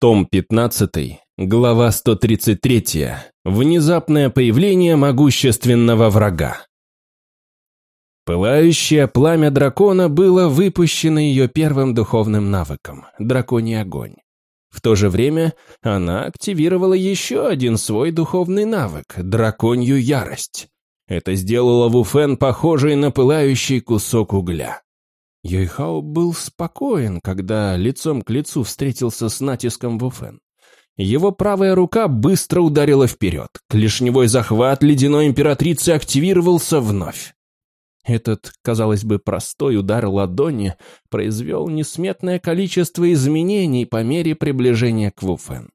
Том 15, глава 133. Внезапное появление могущественного врага. Пылающее пламя дракона было выпущено ее первым духовным навыком – драконий огонь. В то же время она активировала еще один свой духовный навык – драконью ярость. Это сделало Вуфен похожей на пылающий кусок угля. Юйхао был спокоен, когда лицом к лицу встретился с натиском Вуфен. Его правая рука быстро ударила вперед. Клешневой захват ледяной императрицы активировался вновь. Этот, казалось бы, простой удар ладони произвел несметное количество изменений по мере приближения к Вуфен.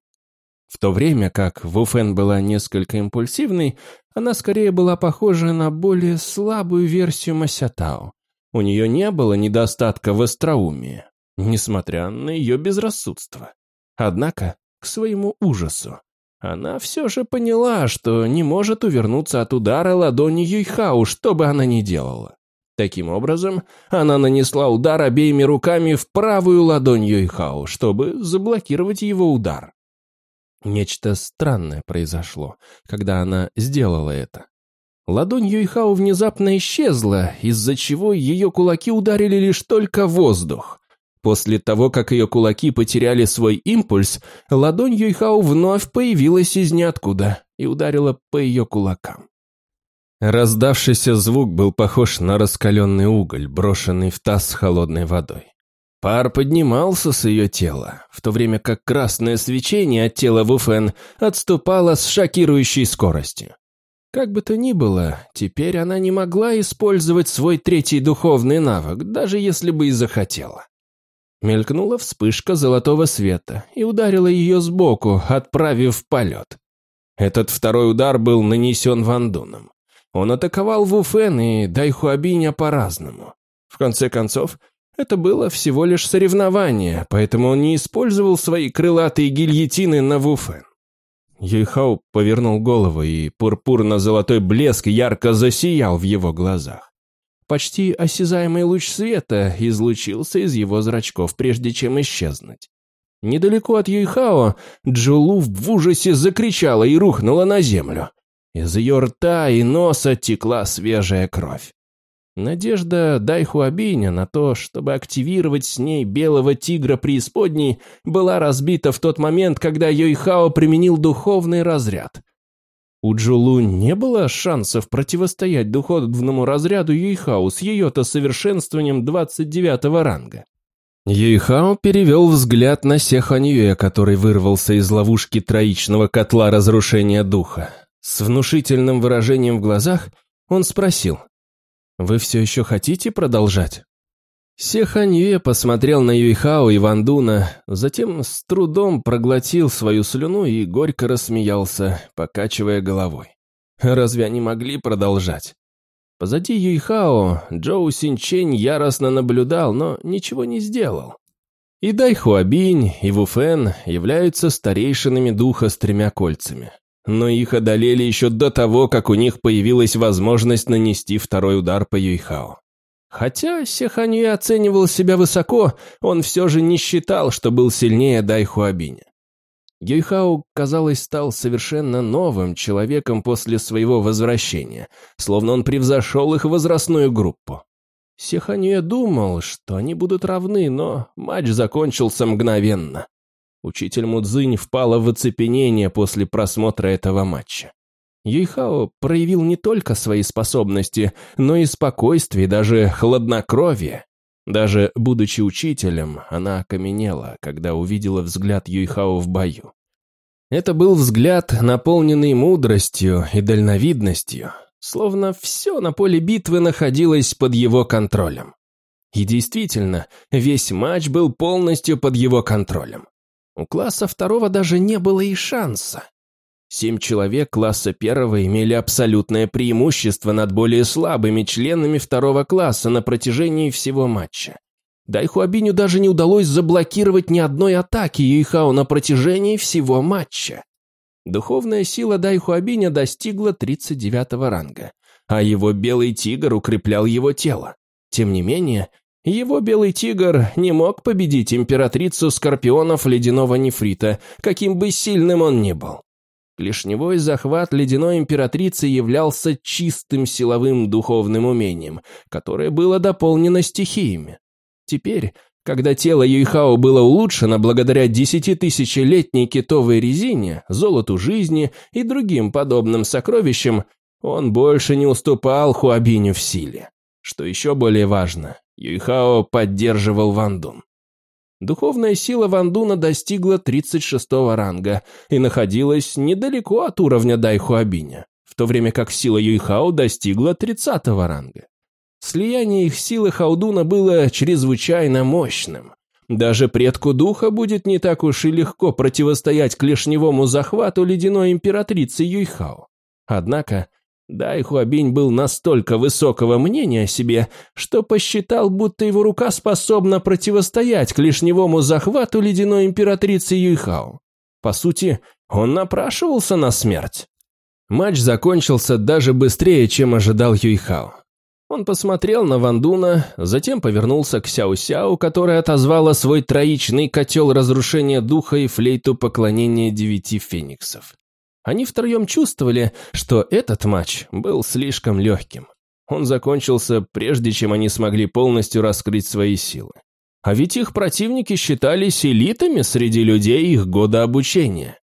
В то время как Вуфен была несколько импульсивной, она скорее была похожа на более слабую версию Масятао. У нее не было недостатка в остроумии, несмотря на ее безрассудство. Однако, к своему ужасу, она все же поняла, что не может увернуться от удара ладони Юйхау, что бы она ни делала. Таким образом, она нанесла удар обеими руками в правую ладонь Юйхау, чтобы заблокировать его удар. Нечто странное произошло, когда она сделала это. Ладонь Юйхао внезапно исчезла, из-за чего ее кулаки ударили лишь только воздух. После того, как ее кулаки потеряли свой импульс, ладонь Юйхао вновь появилась из ниоткуда и ударила по ее кулакам. Раздавшийся звук был похож на раскаленный уголь, брошенный в таз с холодной водой. Пар поднимался с ее тела, в то время как красное свечение от тела Вуфен отступало с шокирующей скоростью. Как бы то ни было, теперь она не могла использовать свой третий духовный навык, даже если бы и захотела. Мелькнула вспышка золотого света и ударила ее сбоку, отправив в полет. Этот второй удар был нанесен Вандуном. Он атаковал Вуфен и Дайхуабиня по-разному. В конце концов, это было всего лишь соревнование, поэтому он не использовал свои крылатые гильотины на Вуфен. Юйхау повернул голову, и пурпурно-золотой блеск ярко засиял в его глазах. Почти осязаемый луч света излучился из его зрачков, прежде чем исчезнуть. Недалеко от Юйхао Джулу в ужасе закричала и рухнула на землю. Из ее рта и носа текла свежая кровь. Надежда Дайхуабиня на то, чтобы активировать с ней белого тигра преисподней, была разбита в тот момент, когда Йойхао применил духовный разряд. У Джулу не было шансов противостоять духовному разряду Юйхао с ее-то совершенствованием 29 ранга. Юйхао перевел взгляд на Сеханьюэ, который вырвался из ловушки троичного котла разрушения духа. С внушительным выражением в глазах он спросил – вы все еще хотите продолжать?» Сеханье посмотрел на Юйхао и Вандуна, затем с трудом проглотил свою слюну и горько рассмеялся, покачивая головой. Разве они могли продолжать? Позади Юйхао Джоу Синчень яростно наблюдал, но ничего не сделал. И Дайхуабинь, и Вуфен являются старейшинами духа с тремя кольцами но их одолели еще до того, как у них появилась возможность нанести второй удар по Юйхао. Хотя Сеханье оценивал себя высоко, он все же не считал, что был сильнее Дайхуабиня. Юйхао, казалось, стал совершенно новым человеком после своего возвращения, словно он превзошел их возрастную группу. Сеханье думал, что они будут равны, но матч закончился мгновенно. Учитель Мудзинь впала в оцепенение после просмотра этого матча. Юйхао проявил не только свои способности, но и спокойствие, даже хладнокровие. Даже будучи учителем, она окаменела, когда увидела взгляд Юйхао в бою. Это был взгляд, наполненный мудростью и дальновидностью, словно все на поле битвы находилось под его контролем. И действительно, весь матч был полностью под его контролем. У класса второго даже не было и шанса. Семь человек класса первого имели абсолютное преимущество над более слабыми членами второго класса на протяжении всего матча. Дайхуабиню даже не удалось заблокировать ни одной атаки Юйхао на протяжении всего матча. Духовная сила Дайхуабиня достигла 39 ранга, а его белый тигр укреплял его тело. Тем не менее, Его белый тигр не мог победить императрицу скорпионов ледяного нефрита, каким бы сильным он ни был. Клешневой захват ледяной императрицы являлся чистым силовым духовным умением, которое было дополнено стихиями. Теперь, когда тело Юйхао было улучшено благодаря десятитысячелетней китовой резине, золоту жизни и другим подобным сокровищам, он больше не уступал Хуабиню в силе. Что еще более важно, Юйхао поддерживал Вандун. Духовная сила Вандуна достигла 36-го ранга и находилась недалеко от уровня Дайхуабиня, в то время как сила Юйхао достигла 30-го ранга. Слияние их силы Хаудуна было чрезвычайно мощным. Даже предку духа будет не так уж и легко противостоять клешневому захвату ледяной императрицы Юйхао. Однако Дай Хуабинь был настолько высокого мнения о себе, что посчитал, будто его рука способна противостоять клешневому захвату ледяной императрицы Юйхао. По сути, он напрашивался на смерть. Матч закончился даже быстрее, чем ожидал Юйхао. Он посмотрел на Вандуна, затем повернулся к Сяо-Сяо, которая отозвала свой троичный котел разрушения духа и флейту поклонения девяти фениксов. Они втроем чувствовали, что этот матч был слишком легким. Он закончился, прежде чем они смогли полностью раскрыть свои силы. А ведь их противники считались элитами среди людей их года обучения.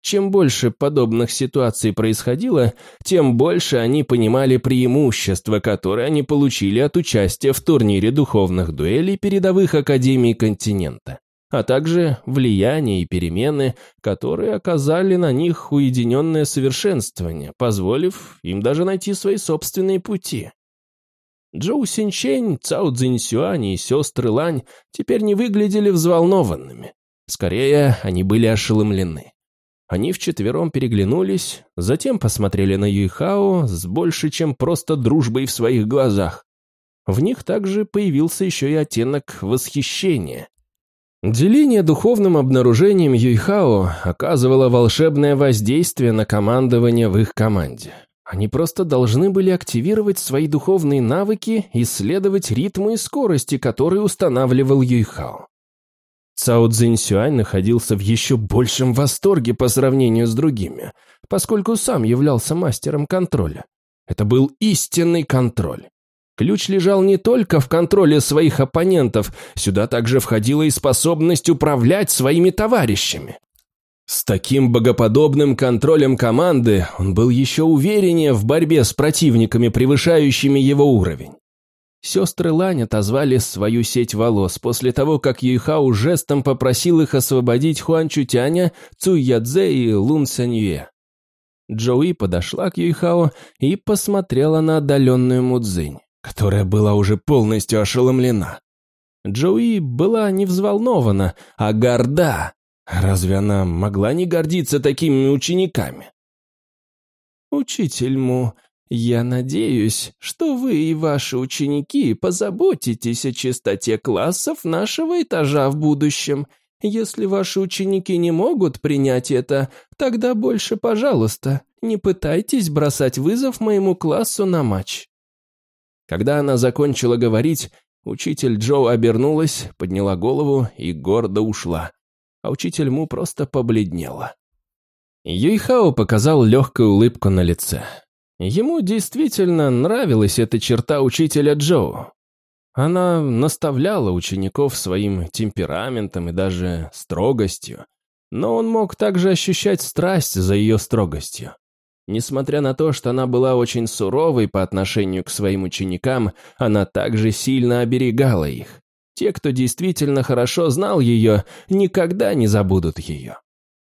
Чем больше подобных ситуаций происходило, тем больше они понимали преимущества, которые они получили от участия в турнире духовных дуэлей передовых академий континента а также влияние и перемены, которые оказали на них уединенное совершенствование, позволив им даже найти свои собственные пути. Джоу Синчень, Цао Цзиньсюань и сестры Лань теперь не выглядели взволнованными. Скорее, они были ошеломлены. Они вчетвером переглянулись, затем посмотрели на Юйхао с больше, чем просто дружбой в своих глазах. В них также появился еще и оттенок восхищения. Деление духовным обнаружением Юйхао оказывало волшебное воздействие на командование в их команде. Они просто должны были активировать свои духовные навыки и следовать ритму и скорости, которые устанавливал Юйхао. Цао Цзиньсюань находился в еще большем восторге по сравнению с другими, поскольку сам являлся мастером контроля. Это был истинный контроль. Ключ лежал не только в контроле своих оппонентов, сюда также входила и способность управлять своими товарищами. С таким богоподобным контролем команды он был еще увереннее в борьбе с противниками, превышающими его уровень. Сестры Лань отозвали свою сеть волос после того, как Юйхао жестом попросил их освободить Хуан Чутяня, Ядзе и Лун Саньюэ. Джоуи подошла к Юйхао и посмотрела на отдаленную Мудзинь которая была уже полностью ошеломлена. Джоуи была не взволнована, а горда. Разве она могла не гордиться такими учениками? «Учитель Му, я надеюсь, что вы и ваши ученики позаботитесь о чистоте классов нашего этажа в будущем. Если ваши ученики не могут принять это, тогда больше, пожалуйста, не пытайтесь бросать вызов моему классу на матч». Когда она закончила говорить, учитель Джо обернулась, подняла голову и гордо ушла. А учитель Му просто побледнела. Юйхао показал легкую улыбку на лице. Ему действительно нравилась эта черта учителя Джоу. Она наставляла учеников своим темпераментом и даже строгостью, но он мог также ощущать страсть за ее строгостью. Несмотря на то, что она была очень суровой по отношению к своим ученикам, она также сильно оберегала их. Те, кто действительно хорошо знал ее, никогда не забудут ее.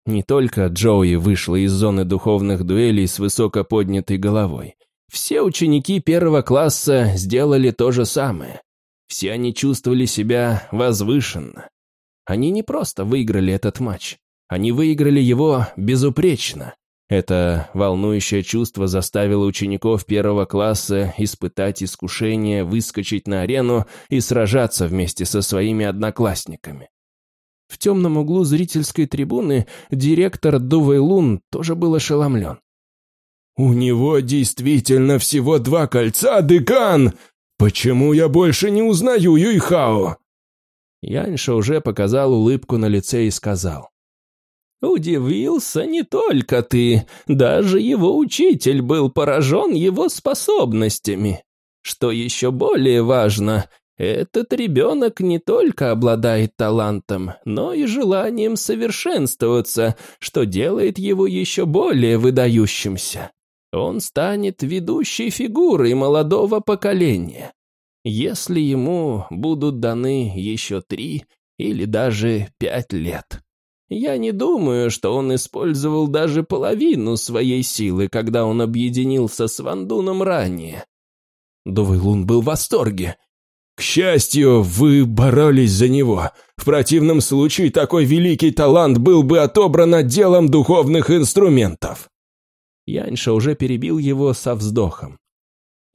Не только Джоуи вышла из зоны духовных дуэлей с высоко поднятой головой. Все ученики первого класса сделали то же самое. Все они чувствовали себя возвышенно. Они не просто выиграли этот матч. Они выиграли его безупречно. Это волнующее чувство заставило учеников первого класса испытать искушение выскочить на арену и сражаться вместе со своими одноклассниками. В темном углу зрительской трибуны директор Дувейлун тоже был ошеломлен. «У него действительно всего два кольца, декан!» «Почему я больше не узнаю Юйхао?» Яньша уже показал улыбку на лице и сказал. «Удивился не только ты, даже его учитель был поражен его способностями. Что еще более важно, этот ребенок не только обладает талантом, но и желанием совершенствоваться, что делает его еще более выдающимся. Он станет ведущей фигурой молодого поколения. Если ему будут даны еще три или даже пять лет. Я не думаю, что он использовал даже половину своей силы, когда он объединился с Вандуном ранее. Довайлун был в восторге. К счастью, вы боролись за него. В противном случае такой великий талант был бы отобран отделом духовных инструментов. Яньша уже перебил его со вздохом.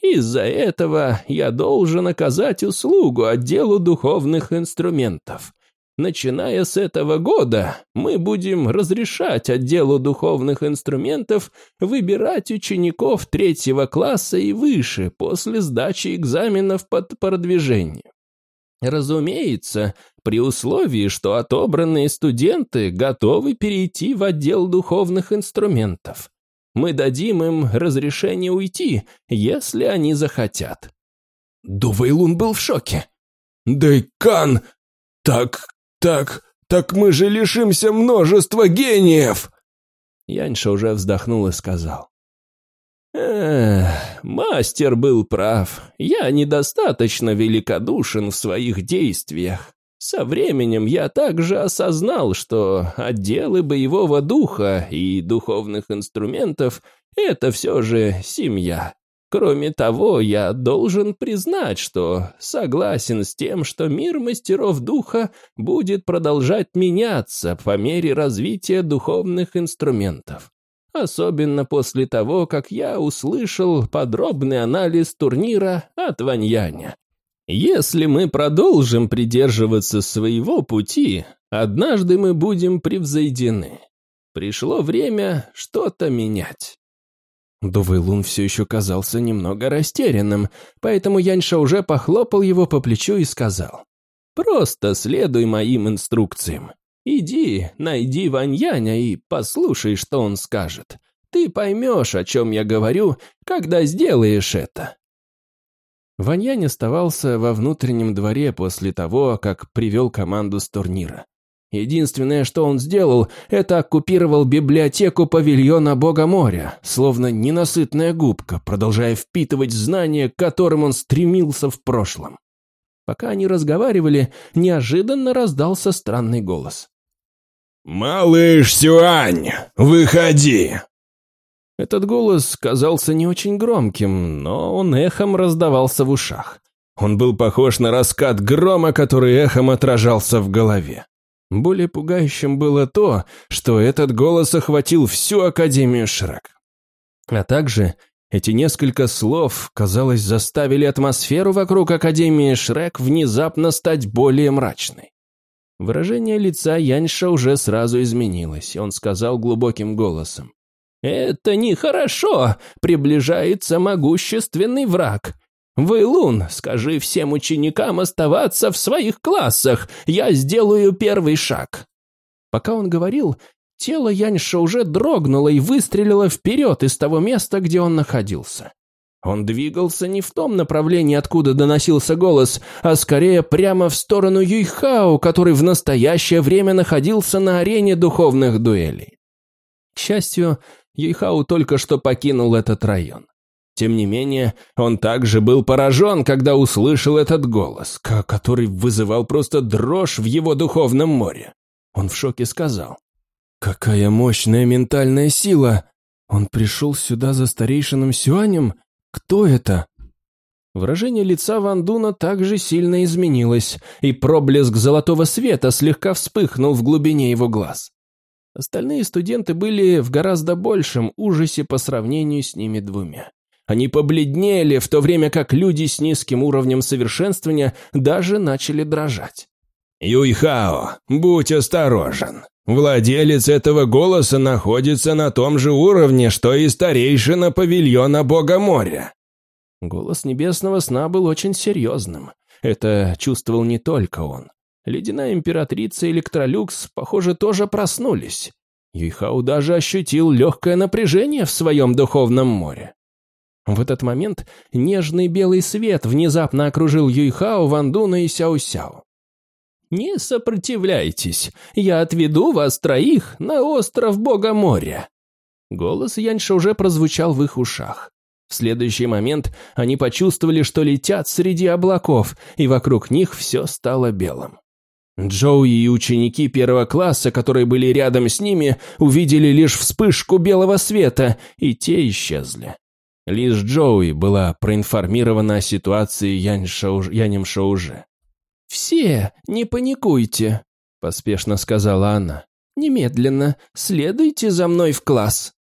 Из-за этого я должен оказать услугу отделу духовных инструментов. Начиная с этого года мы будем разрешать отделу духовных инструментов выбирать учеников третьего класса и выше после сдачи экзаменов под продвижение. Разумеется, при условии, что отобранные студенты готовы перейти в отдел духовных инструментов. Мы дадим им разрешение уйти, если они захотят». Дувейлун был в шоке. «Дайкан! Так «Так, так мы же лишимся множества гениев!» Яньша уже вздохнул и сказал. «Эх, мастер был прав. Я недостаточно великодушен в своих действиях. Со временем я также осознал, что отделы боевого духа и духовных инструментов — это все же семья. Кроме того, я должен признать, что согласен с тем, что мир мастеров духа будет продолжать меняться по мере развития духовных инструментов. Особенно после того, как я услышал подробный анализ турнира от Ваньяня. Если мы продолжим придерживаться своего пути, однажды мы будем превзойдены. Пришло время что-то менять. Дувейлун все еще казался немного растерянным, поэтому Яньша уже похлопал его по плечу и сказал. «Просто следуй моим инструкциям. Иди, найди Ваньяня и послушай, что он скажет. Ты поймешь, о чем я говорю, когда сделаешь это». Ваньянь оставался во внутреннем дворе после того, как привел команду с турнира. Единственное, что он сделал, это оккупировал библиотеку павильона Бога моря, словно ненасытная губка, продолжая впитывать знания, к которым он стремился в прошлом. Пока они разговаривали, неожиданно раздался странный голос. «Малыш Сюань, выходи!» Этот голос казался не очень громким, но он эхом раздавался в ушах. Он был похож на раскат грома, который эхом отражался в голове. Более пугающим было то, что этот голос охватил всю Академию Шрек. А также эти несколько слов, казалось, заставили атмосферу вокруг Академии Шрек внезапно стать более мрачной. Выражение лица Яньша уже сразу изменилось, и он сказал глубоким голосом. «Это нехорошо! Приближается могущественный враг. «Вэйлун, скажи всем ученикам оставаться в своих классах, я сделаю первый шаг». Пока он говорил, тело Яньша уже дрогнуло и выстрелило вперед из того места, где он находился. Он двигался не в том направлении, откуда доносился голос, а скорее прямо в сторону Юйхао, который в настоящее время находился на арене духовных дуэлей. К счастью, Юйхао только что покинул этот район. Тем не менее, он также был поражен, когда услышал этот голос, который вызывал просто дрожь в его духовном море. Он в шоке сказал. «Какая мощная ментальная сила! Он пришел сюда за старейшином Сюанем? Кто это?» Выражение лица Ван Дуна также сильно изменилось, и проблеск золотого света слегка вспыхнул в глубине его глаз. Остальные студенты были в гораздо большем ужасе по сравнению с ними двумя. Они побледнели, в то время как люди с низким уровнем совершенствования даже начали дрожать. «Юйхао, будь осторожен. Владелец этого голоса находится на том же уровне, что и старейшина павильона Бога моря». Голос небесного сна был очень серьезным. Это чувствовал не только он. Ледяная императрица и Электролюкс, похоже, тоже проснулись. Юйхау даже ощутил легкое напряжение в своем духовном море. В этот момент нежный белый свет внезапно окружил Юйхао, Вандуна и Сяо-Сяо. «Не сопротивляйтесь, я отведу вас троих на остров Бога моря». Голос Яньша уже прозвучал в их ушах. В следующий момент они почувствовали, что летят среди облаков, и вокруг них все стало белым. Джоуи и ученики первого класса, которые были рядом с ними, увидели лишь вспышку белого света, и те исчезли. Лишь Джоуи была проинформирована о ситуации Янь. Янем Шоуже. «Все, не паникуйте», – поспешно сказала она. «Немедленно следуйте за мной в класс».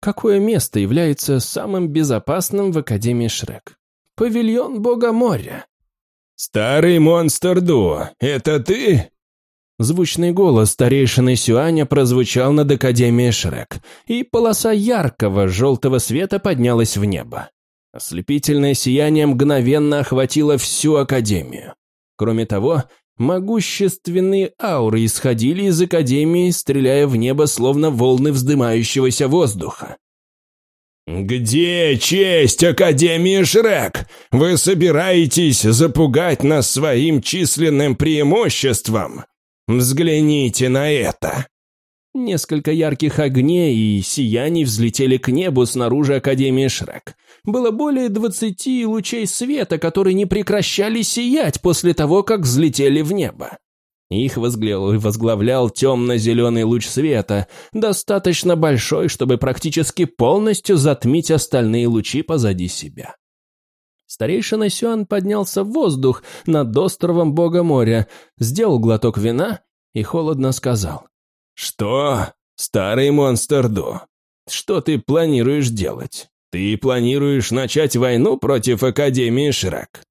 Какое место является самым безопасным в Академии Шрек? Павильон Бога моря. «Старый монстр Ду, это ты?» Звучный голос старейшины Сюаня прозвучал над Академией Шрек, и полоса яркого желтого света поднялась в небо. Ослепительное сияние мгновенно охватило всю Академию. Кроме того, могущественные ауры исходили из Академии, стреляя в небо, словно волны вздымающегося воздуха. «Где честь Академии Шрек? Вы собираетесь запугать нас своим численным преимуществом? Взгляните на это!» Несколько ярких огней и сияний взлетели к небу снаружи Академии Шрек. Было более двадцати лучей света, которые не прекращали сиять после того, как взлетели в небо. Их возглавлял темно-зеленый луч света, достаточно большой, чтобы практически полностью затмить остальные лучи позади себя. Старейшина Сюан поднялся в воздух над островом Бога моря, сделал глоток вина и холодно сказал. «Что? Старый монстр Ду, что ты планируешь делать? Ты планируешь начать войну против Академии Шрек?»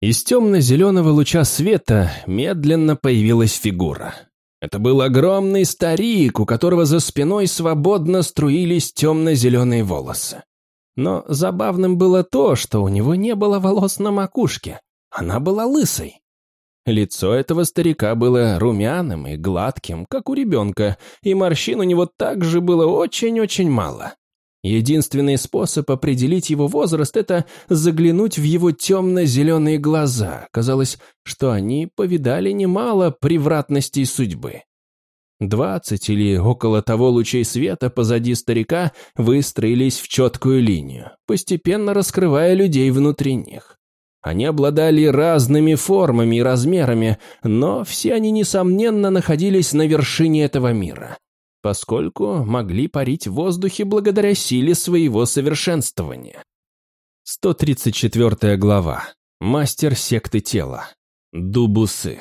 Из темно-зеленого луча света медленно появилась фигура. Это был огромный старик, у которого за спиной свободно струились темно-зеленые волосы. Но забавным было то, что у него не было волос на макушке. Она была лысой. Лицо этого старика было румяным и гладким, как у ребенка, и морщин у него также было очень-очень мало. Единственный способ определить его возраст – это заглянуть в его темно-зеленые глаза. Казалось, что они повидали немало превратностей судьбы. Двадцать или около того лучей света позади старика выстроились в четкую линию, постепенно раскрывая людей внутри них. Они обладали разными формами и размерами, но все они, несомненно, находились на вершине этого мира, поскольку могли парить в воздухе благодаря силе своего совершенствования. 134 глава. Мастер секты тела. Дубусы.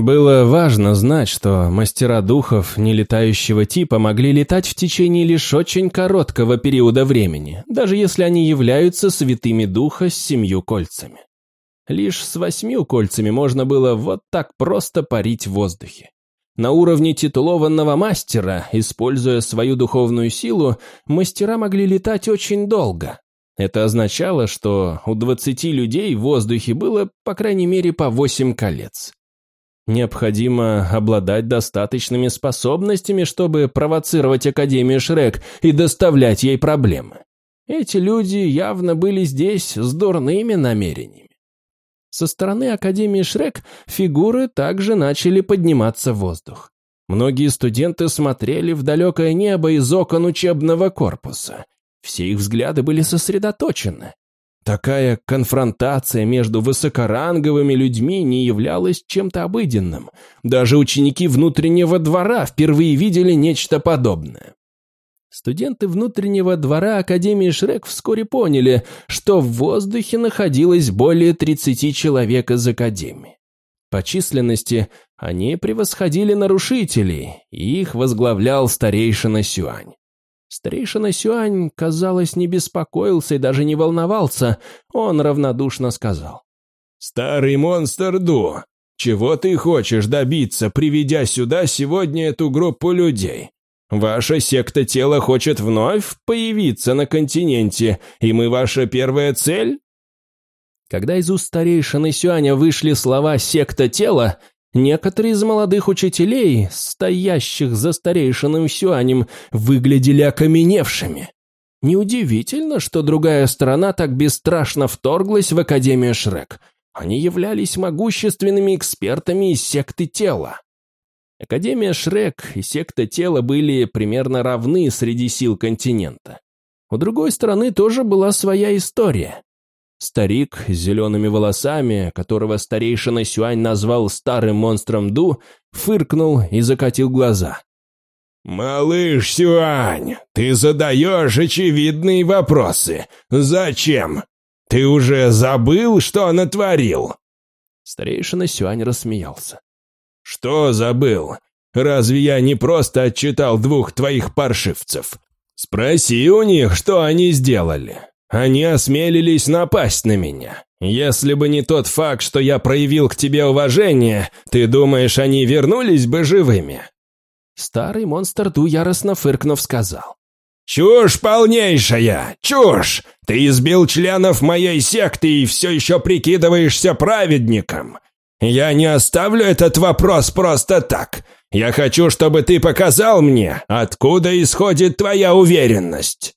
Было важно знать, что мастера духов нелетающего типа могли летать в течение лишь очень короткого периода времени, даже если они являются святыми духа с семью кольцами. Лишь с восьмью кольцами можно было вот так просто парить в воздухе. На уровне титулованного мастера, используя свою духовную силу, мастера могли летать очень долго. Это означало, что у двадцати людей в воздухе было, по крайней мере, по восемь колец. Необходимо обладать достаточными способностями, чтобы провоцировать Академию Шрек и доставлять ей проблемы. Эти люди явно были здесь с дурными намерениями. Со стороны Академии Шрек фигуры также начали подниматься в воздух. Многие студенты смотрели в далекое небо из окон учебного корпуса. Все их взгляды были сосредоточены. Такая конфронтация между высокоранговыми людьми не являлась чем-то обыденным. Даже ученики внутреннего двора впервые видели нечто подобное. Студенты внутреннего двора Академии Шрек вскоре поняли, что в воздухе находилось более 30 человек из Академии. По численности они превосходили нарушителей, и их возглавлял старейшина Сюань. Старейшина Сюань, казалось, не беспокоился и даже не волновался. Он равнодушно сказал. «Старый монстр Ду, чего ты хочешь добиться, приведя сюда сегодня эту группу людей? Ваша секта тела хочет вновь появиться на континенте, и мы ваша первая цель?» Когда из уст старейшины Сюаня вышли слова «секта тела», некоторые из молодых учителей, стоящих за старейшиным Сюанем, выглядели окаменевшими. Неудивительно, что другая сторона так бесстрашно вторглась в Академию Шрек. Они являлись могущественными экспертами из секты тела. Академия Шрек и секта тела были примерно равны среди сил континента. У другой стороны тоже была своя история. Старик с зелеными волосами, которого старейшина Сюань назвал старым монстром Ду, фыркнул и закатил глаза. «Малыш Сюань, ты задаешь очевидные вопросы. Зачем? Ты уже забыл, что натворил?» Старейшина Сюань рассмеялся. «Что забыл? Разве я не просто отчитал двух твоих паршивцев? Спроси у них, что они сделали. Они осмелились напасть на меня. Если бы не тот факт, что я проявил к тебе уважение, ты думаешь, они вернулись бы живыми?» Старый монстр Ду яростно фыркнув сказал. «Чушь полнейшая! Чушь! Ты избил членов моей секты и все еще прикидываешься праведником! Я не оставлю этот вопрос просто так. Я хочу, чтобы ты показал мне, откуда исходит твоя уверенность».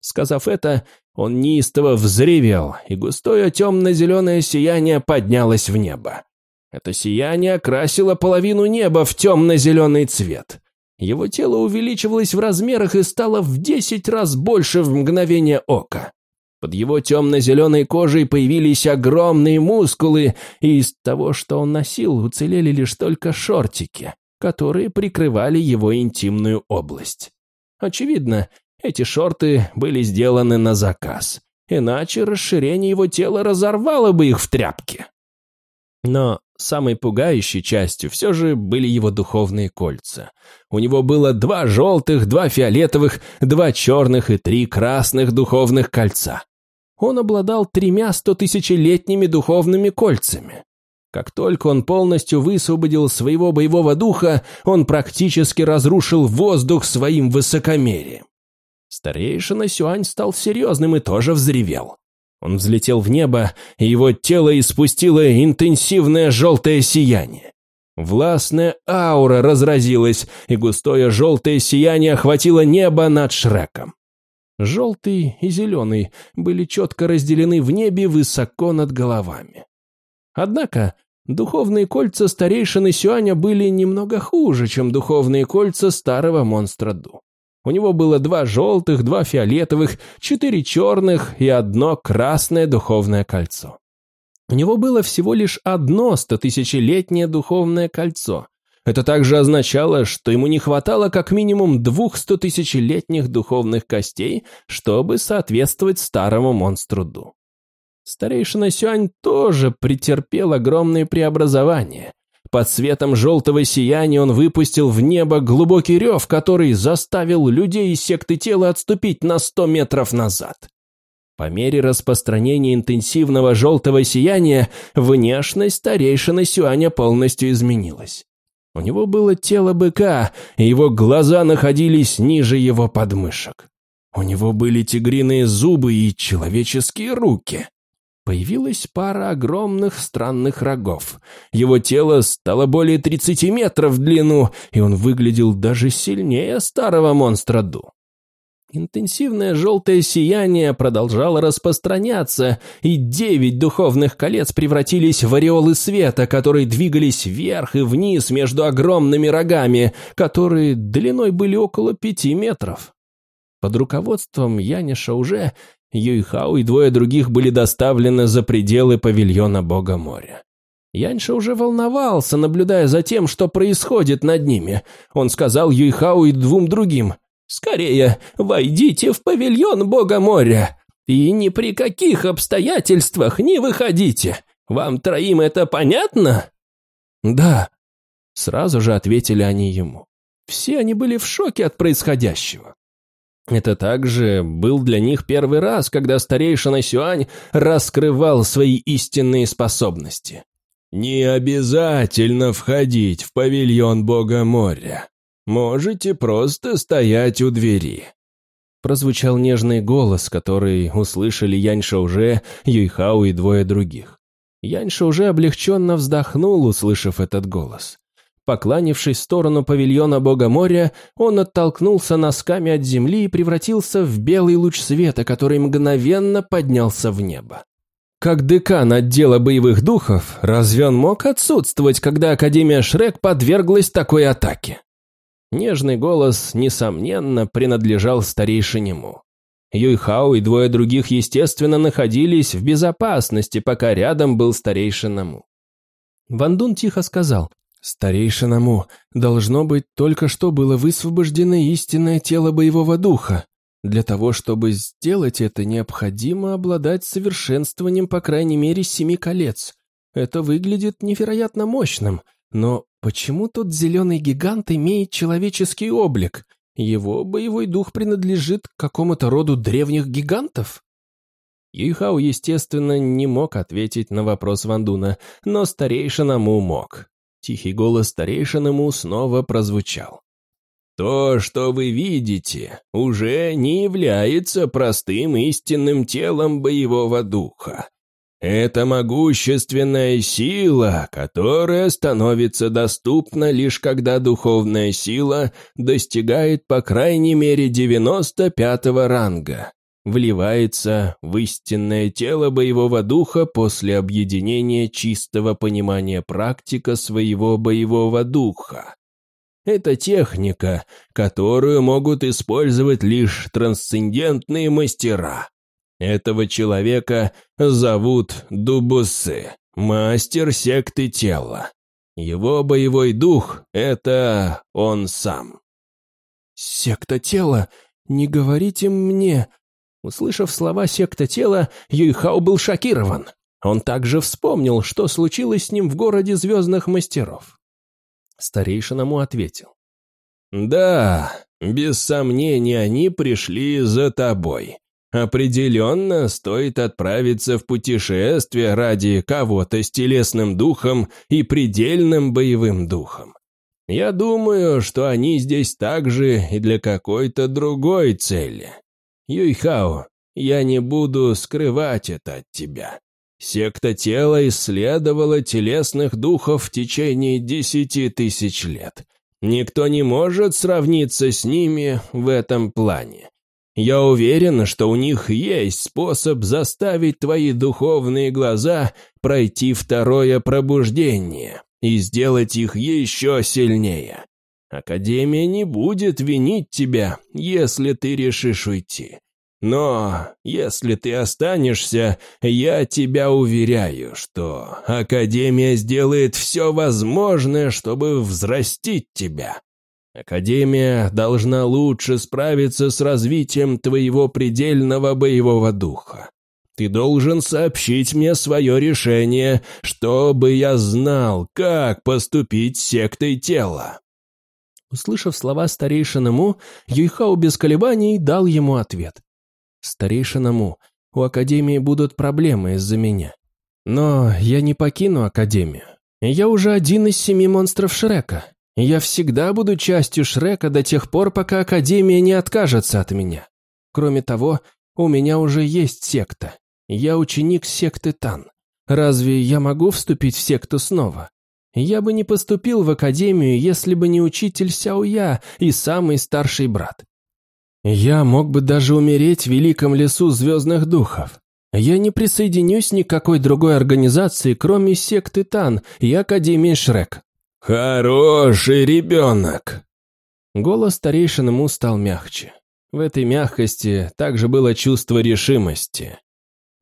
Сказав это, он неистово взревел, и густое темно-зеленое сияние поднялось в небо. Это сияние окрасило половину неба в темно-зеленый цвет. Его тело увеличивалось в размерах и стало в десять раз больше в мгновение ока. Под его темно-зеленой кожей появились огромные мускулы, и из того, что он носил, уцелели лишь только шортики, которые прикрывали его интимную область. Очевидно, эти шорты были сделаны на заказ, иначе расширение его тела разорвало бы их в тряпки. Но самой пугающей частью все же были его духовные кольца. У него было два желтых, два фиолетовых, два черных и три красных духовных кольца он обладал тремя стотысячелетними духовными кольцами. Как только он полностью высвободил своего боевого духа, он практически разрушил воздух своим высокомерием. Старейшина Сюань стал серьезным и тоже взревел. Он взлетел в небо, и его тело испустило интенсивное желтое сияние. Властная аура разразилась, и густое желтое сияние охватило небо над Шреком. Желтый и зеленый были четко разделены в небе высоко над головами. Однако духовные кольца старейшины Сюаня были немного хуже, чем духовные кольца старого монстра Ду. У него было два желтых, два фиолетовых, четыре черных и одно красное духовное кольцо. У него было всего лишь одно стотысячелетнее духовное кольцо, это также означало, что ему не хватало как минимум двух стотысячелетних духовных костей, чтобы соответствовать старому монстру Ду. Старейшина Сюань тоже претерпел огромные преобразования. Под светом желтого сияния он выпустил в небо глубокий рев, который заставил людей из секты тела отступить на сто метров назад. По мере распространения интенсивного желтого сияния, внешность старейшины Сюаня полностью изменилась. У него было тело быка, и его глаза находились ниже его подмышек. У него были тигриные зубы и человеческие руки. Появилась пара огромных странных рогов. Его тело стало более 30 метров в длину, и он выглядел даже сильнее старого монстра Ду. Интенсивное желтое сияние продолжало распространяться, и девять духовных колец превратились в ореолы света, которые двигались вверх и вниз между огромными рогами, которые длиной были около пяти метров. Под руководством Яниша уже Юйхау и двое других были доставлены за пределы павильона Бога моря. Яньша уже волновался, наблюдая за тем, что происходит над ними. Он сказал Юйхау и двум другим – Скорее, войдите в павильон Бога моря и ни при каких обстоятельствах не выходите. Вам троим это понятно?» «Да», — сразу же ответили они ему. Все они были в шоке от происходящего. Это также был для них первый раз, когда старейшина Сюань раскрывал свои истинные способности. «Не обязательно входить в павильон Бога моря», Можете просто стоять у двери». Прозвучал нежный голос, который услышали Янь Шауже, Юйхао и двое других. Янь Шауже облегченно вздохнул, услышав этот голос. Покланившись в сторону павильона Бога моря, он оттолкнулся носками от земли и превратился в белый луч света, который мгновенно поднялся в небо. Как декан отдела боевых духов, разве он мог отсутствовать, когда Академия Шрек подверглась такой атаке? Нежный голос, несомненно, принадлежал старейшине Му. Юйхао и двое других, естественно, находились в безопасности, пока рядом был старейшина Му. Вандун тихо сказал, «Старейшина должно быть, только что было высвобождено истинное тело боевого духа. Для того, чтобы сделать это, необходимо обладать совершенствованием по крайней мере семи колец. Это выглядит невероятно мощным, но почему тот зеленый гигант имеет человеческий облик? Его боевой дух принадлежит какому-то роду древних гигантов? Юйхао, естественно, не мог ответить на вопрос Вандуна, но старейшина Му мог. Тихий голос старейшины Му снова прозвучал. То, что вы видите, уже не является простым истинным телом боевого духа. Это могущественная сила, которая становится доступна лишь когда духовная сила достигает по крайней мере 95 ранга, вливается в истинное тело боевого духа после объединения чистого понимания практика своего боевого духа. Это техника, которую могут использовать лишь трансцендентные мастера. Этого человека зовут Дубусы, мастер секты тела. Его боевой дух — это он сам. «Секта тела? Не говорите мне...» Услышав слова «секта тела», Юйхао был шокирован. Он также вспомнил, что случилось с ним в городе звездных мастеров. Старейшина ему ответил. «Да, без сомнения, они пришли за тобой. Определенно стоит отправиться в путешествие ради кого-то с телесным духом и предельным боевым духом. Я думаю, что они здесь также и для какой-то другой цели. Юйхао, я не буду скрывать это от тебя. Секта тела исследовала телесных духов в течение десяти тысяч лет. Никто не может сравниться с ними в этом плане. Я уверен, что у них есть способ заставить твои духовные глаза пройти второе пробуждение и сделать их еще сильнее. Академия не будет винить тебя, если ты решишь уйти. Но если ты останешься, я тебя уверяю, что Академия сделает все возможное, чтобы взрастить тебя. Академия должна лучше справиться с развитием твоего предельного боевого духа. Ты должен сообщить мне свое решение, чтобы я знал, как поступить с сектой тела». Услышав слова старейшины Му, Юйхао без колебаний дал ему ответ. Старейшина Му, у Академии будут проблемы из-за меня. Но я не покину Академию. Я уже один из семи монстров Шрека. Я всегда буду частью Шрека до тех пор, пока Академия не откажется от меня. Кроме того, у меня уже есть секта. Я ученик секты Тан. Разве я могу вступить в секту снова? Я бы не поступил в Академию, если бы не учитель Сяоя и самый старший брат. Я мог бы даже умереть в великом лесу звездных духов. Я не присоединюсь ни к какой другой организации, кроме секты Тан и Академии Шрек. «Хороший ребенок!» Голос старейшины Му стал мягче. В этой мягкости также было чувство решимости.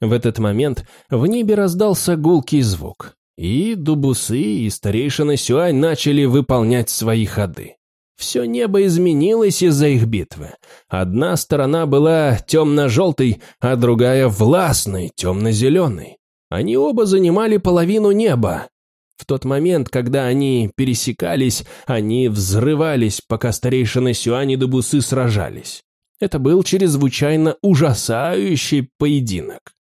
В этот момент в небе раздался гулкий звук, и Дубусы и старейшина Сюань начали выполнять свои ходы. Все небо изменилось из-за их битвы. Одна сторона была темно-желтой, а другая властной, темно-зеленой. Они оба занимали половину неба. В тот момент, когда они пересекались, они взрывались, пока старейшины Сюани и Дебусы сражались. Это был чрезвычайно ужасающий поединок.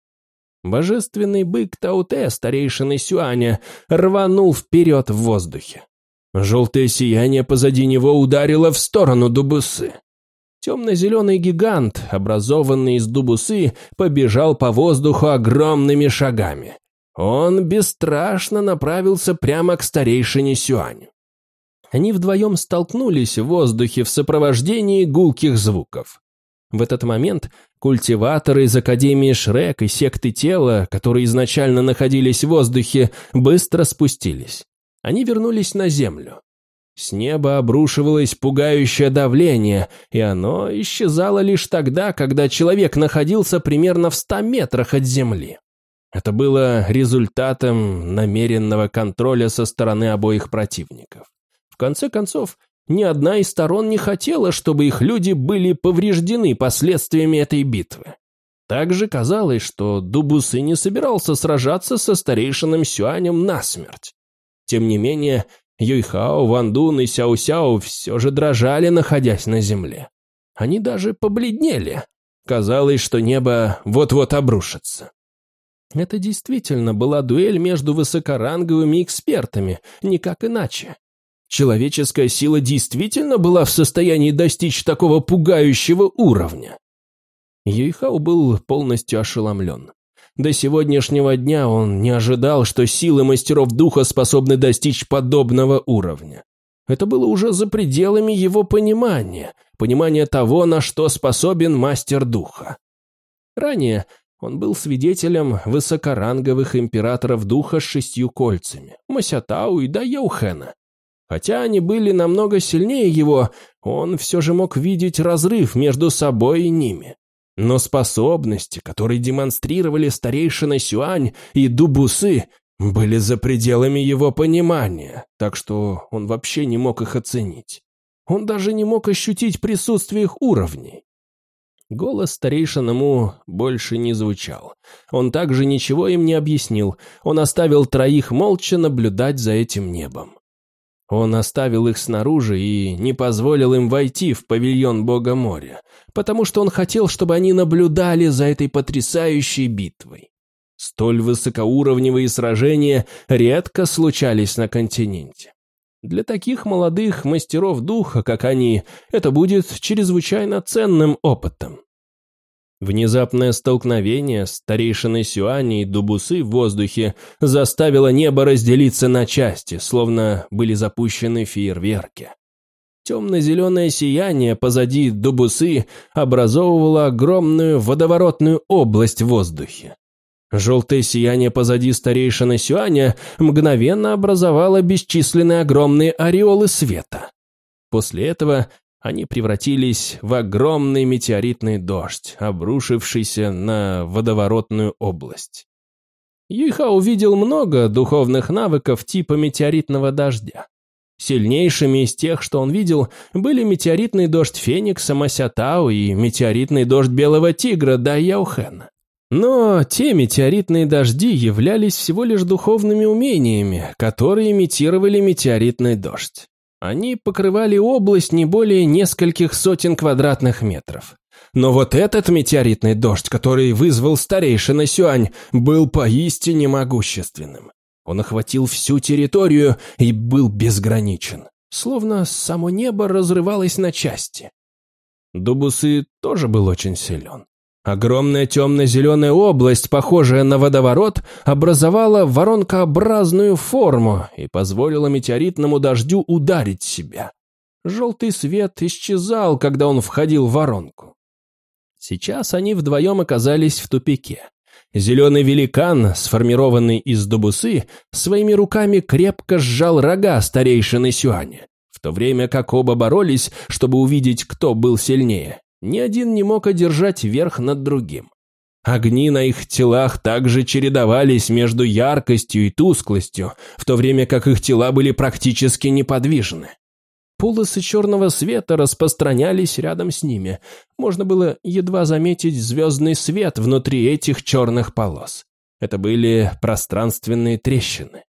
Божественный бык Тауте, старейшины Сюаня, рванул вперед в воздухе. Желтое сияние позади него ударило в сторону Дубусы. Темно-зеленый гигант, образованный из Дубусы, побежал по воздуху огромными шагами. Он бесстрашно направился прямо к старейшине Сюаню. Они вдвоем столкнулись в воздухе в сопровождении гулких звуков. В этот момент культиваторы из Академии Шрек и секты тела, которые изначально находились в воздухе, быстро спустились. Они вернулись на землю. С неба обрушивалось пугающее давление, и оно исчезало лишь тогда, когда человек находился примерно в ста метрах от земли. Это было результатом намеренного контроля со стороны обоих противников. В конце концов, ни одна из сторон не хотела, чтобы их люди были повреждены последствиями этой битвы. Также казалось, что Дубусы не собирался сражаться со старейшином Сюанем насмерть. Тем не менее, Юйхао, Вандун и Сяо-Сяо все же дрожали, находясь на земле. Они даже побледнели. Казалось, что небо вот-вот обрушится. Это действительно была дуэль между высокоранговыми экспертами, никак иначе. Человеческая сила действительно была в состоянии достичь такого пугающего уровня. Юйхао был полностью ошеломлен. До сегодняшнего дня он не ожидал, что силы мастеров духа способны достичь подобного уровня. Это было уже за пределами его понимания, понимания того, на что способен мастер духа. Ранее он был свидетелем высокоранговых императоров духа с шестью кольцами, Масятау и Даяухена. Хотя они были намного сильнее его, он все же мог видеть разрыв между собой и ними. Но способности, которые демонстрировали старейшина Сюань и Дубусы, были за пределами его понимания, так что он вообще не мог их оценить. Он даже не мог ощутить присутствие их уровней. Голос старейшин ему больше не звучал. Он также ничего им не объяснил. Он оставил троих молча наблюдать за этим небом. Он оставил их снаружи и не позволил им войти в павильон Бога моря, потому что он хотел, чтобы они наблюдали за этой потрясающей битвой. Столь высокоуровневые сражения редко случались на континенте. Для таких молодых мастеров духа, как они, это будет чрезвычайно ценным опытом. Внезапное столкновение старейшины Сюани и Дубусы в воздухе заставило небо разделиться на части, словно были запущены фейерверки. Темно-зеленое сияние позади Дубусы образовывало огромную водоворотную область в воздухе. Желтое сияние позади старейшины Сюаня мгновенно образовало бесчисленные огромные ореолы света. После этого они превратились в огромный метеоритный дождь, обрушившийся на водоворотную область. Юйха увидел много духовных навыков типа метеоритного дождя. Сильнейшими из тех, что он видел, были метеоритный дождь Феникса Масятау и метеоритный дождь Белого Тигра Дайяухена. Но те метеоритные дожди являлись всего лишь духовными умениями, которые имитировали метеоритный дождь. Они покрывали область не более нескольких сотен квадратных метров. Но вот этот метеоритный дождь, который вызвал старейшина Сюань, был поистине могущественным. Он охватил всю территорию и был безграничен, словно само небо разрывалось на части. Дубусы тоже был очень силен. Огромная темно-зеленая область, похожая на водоворот, образовала воронкообразную форму и позволила метеоритному дождю ударить себя. Желтый свет исчезал, когда он входил в воронку. Сейчас они вдвоем оказались в тупике. Зеленый великан, сформированный из дубусы, своими руками крепко сжал рога старейшины Сюаня, в то время как оба боролись, чтобы увидеть, кто был сильнее. Ни один не мог одержать верх над другим. Огни на их телах также чередовались между яркостью и тусклостью, в то время как их тела были практически неподвижны. Полосы черного света распространялись рядом с ними. Можно было едва заметить звездный свет внутри этих черных полос. Это были пространственные трещины.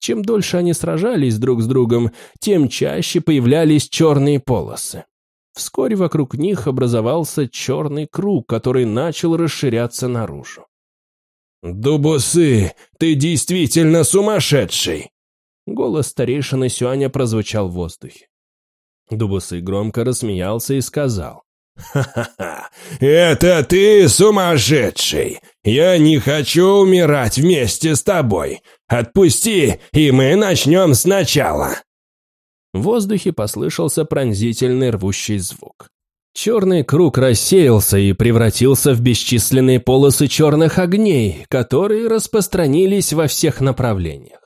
Чем дольше они сражались друг с другом, тем чаще появлялись черные полосы. Вскоре вокруг них образовался черный круг, который начал расширяться наружу. «Дубусы, ты действительно сумасшедший!» Голос старейшины Сюаня прозвучал в воздухе. Дубусы громко рассмеялся и сказал. «Ха-ха-ха! Это ты сумасшедший! Я не хочу умирать вместе с тобой! Отпусти, и мы начнем сначала!» В воздухе послышался пронзительный рвущий звук. Черный круг рассеялся и превратился в бесчисленные полосы черных огней, которые распространились во всех направлениях.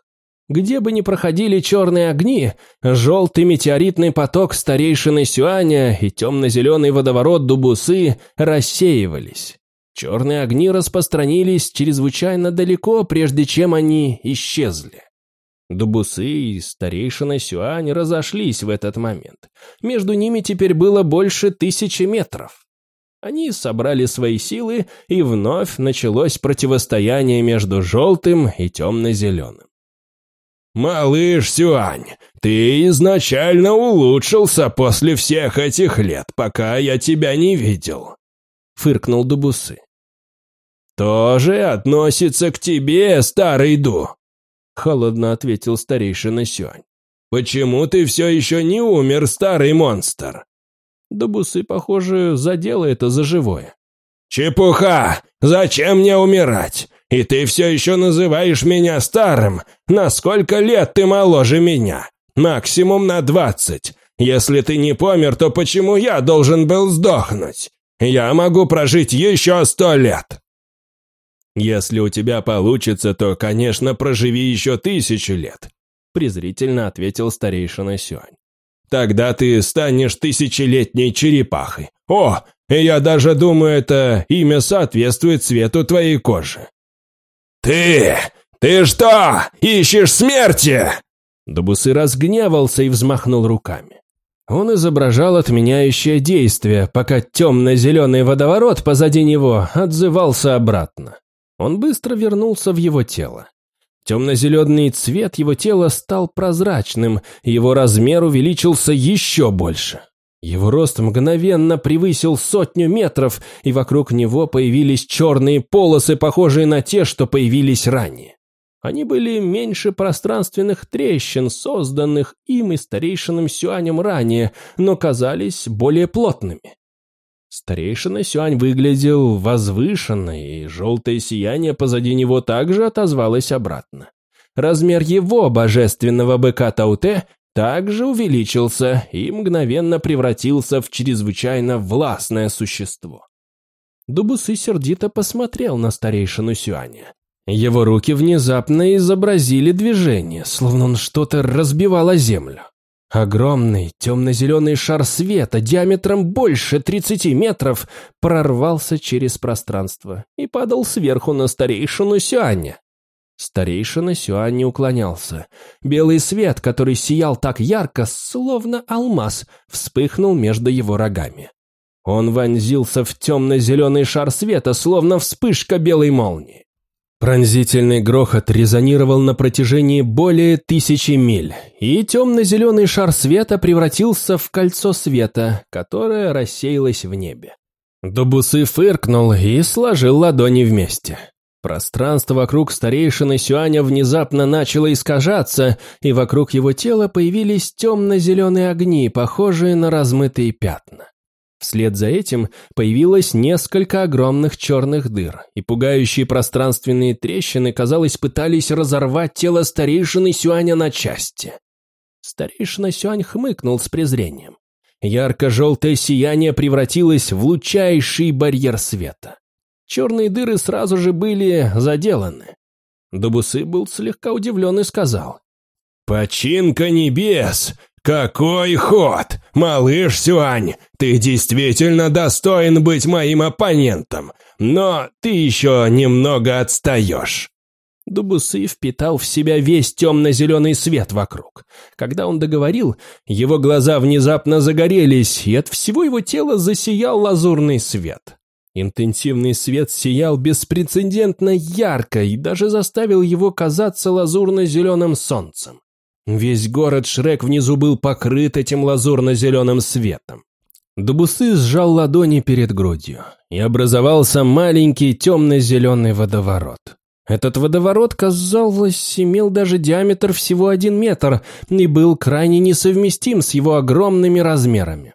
Где бы ни проходили черные огни, желтый метеоритный поток старейшины Сюаня и темно-зеленый водоворот Дубусы рассеивались. Черные огни распространились чрезвычайно далеко, прежде чем они исчезли. Дубусы и старейшина Сюань разошлись в этот момент. Между ними теперь было больше тысячи метров. Они собрали свои силы, и вновь началось противостояние между желтым и темно-зеленым. «Малыш Сюань, ты изначально улучшился после всех этих лет, пока я тебя не видел», — фыркнул Дубусы. «Тоже относится к тебе, старый Ду», — холодно ответил старейшина Сюань. «Почему ты все еще не умер, старый монстр?» Дубусы, похоже, задело это за живое. «Чепуха! Зачем мне умирать? И ты все еще называешь меня старым. На сколько лет ты моложе меня? Максимум на двадцать. Если ты не помер, то почему я должен был сдохнуть? Я могу прожить еще сто лет. Если у тебя получится, то, конечно, проживи еще тысячу лет, презрительно ответил старейшина Сюань. Тогда ты станешь тысячелетней черепахой. О, я даже думаю, это имя соответствует цвету твоей кожи. «Ты! Ты что, ищешь смерти?» Дубусы разгневался и взмахнул руками. Он изображал отменяющее действие, пока темно-зеленый водоворот позади него отзывался обратно. Он быстро вернулся в его тело. Темно-зеленый цвет его тела стал прозрачным, его размер увеличился еще больше. Его рост мгновенно превысил сотню метров, и вокруг него появились черные полосы, похожие на те, что появились ранее. Они были меньше пространственных трещин, созданных им и старейшином Сюанем ранее, но казались более плотными. Старейшина Сюань выглядел возвышенно, и желтое сияние позади него также отозвалось обратно. Размер его божественного быка Тауте также увеличился и мгновенно превратился в чрезвычайно властное существо. Дубусы сердито посмотрел на старейшину Сюаня. Его руки внезапно изобразили движение, словно он что-то разбивал о землю. Огромный темно-зеленый шар света диаметром больше 30 метров прорвался через пространство и падал сверху на старейшину Сюаня. Старейшина Сюань не уклонялся. Белый свет, который сиял так ярко, словно алмаз, вспыхнул между его рогами. Он вонзился в темно-зеленый шар света, словно вспышка белой молнии. Пронзительный грохот резонировал на протяжении более тысячи миль, и темно-зеленый шар света превратился в кольцо света, которое рассеялось в небе. Дубусы фыркнул и сложил ладони вместе. Пространство вокруг старейшины Сюаня внезапно начало искажаться, и вокруг его тела появились темно-зеленые огни, похожие на размытые пятна. Вслед за этим появилось несколько огромных черных дыр, и пугающие пространственные трещины, казалось, пытались разорвать тело старейшины Сюаня на части. Старейшина Сюань хмыкнул с презрением. Ярко-желтое сияние превратилось в лучайший барьер света. Черные дыры сразу же были заделаны. Дубусы был слегка удивлен и сказал. «Починка небес! Какой ход! Малыш Сюань, ты действительно достоин быть моим оппонентом, но ты еще немного отстаешь!» Дубусы впитал в себя весь темно-зеленый свет вокруг. Когда он договорил, его глаза внезапно загорелись, и от всего его тела засиял лазурный свет. Интенсивный свет сиял беспрецедентно ярко и даже заставил его казаться лазурно-зеленым солнцем. Весь город Шрек внизу был покрыт этим лазурно-зеленым светом. Дубусы сжал ладони перед грудью, и образовался маленький темно-зеленый водоворот. Этот водоворот, казалось, имел даже диаметр всего один метр и был крайне несовместим с его огромными размерами.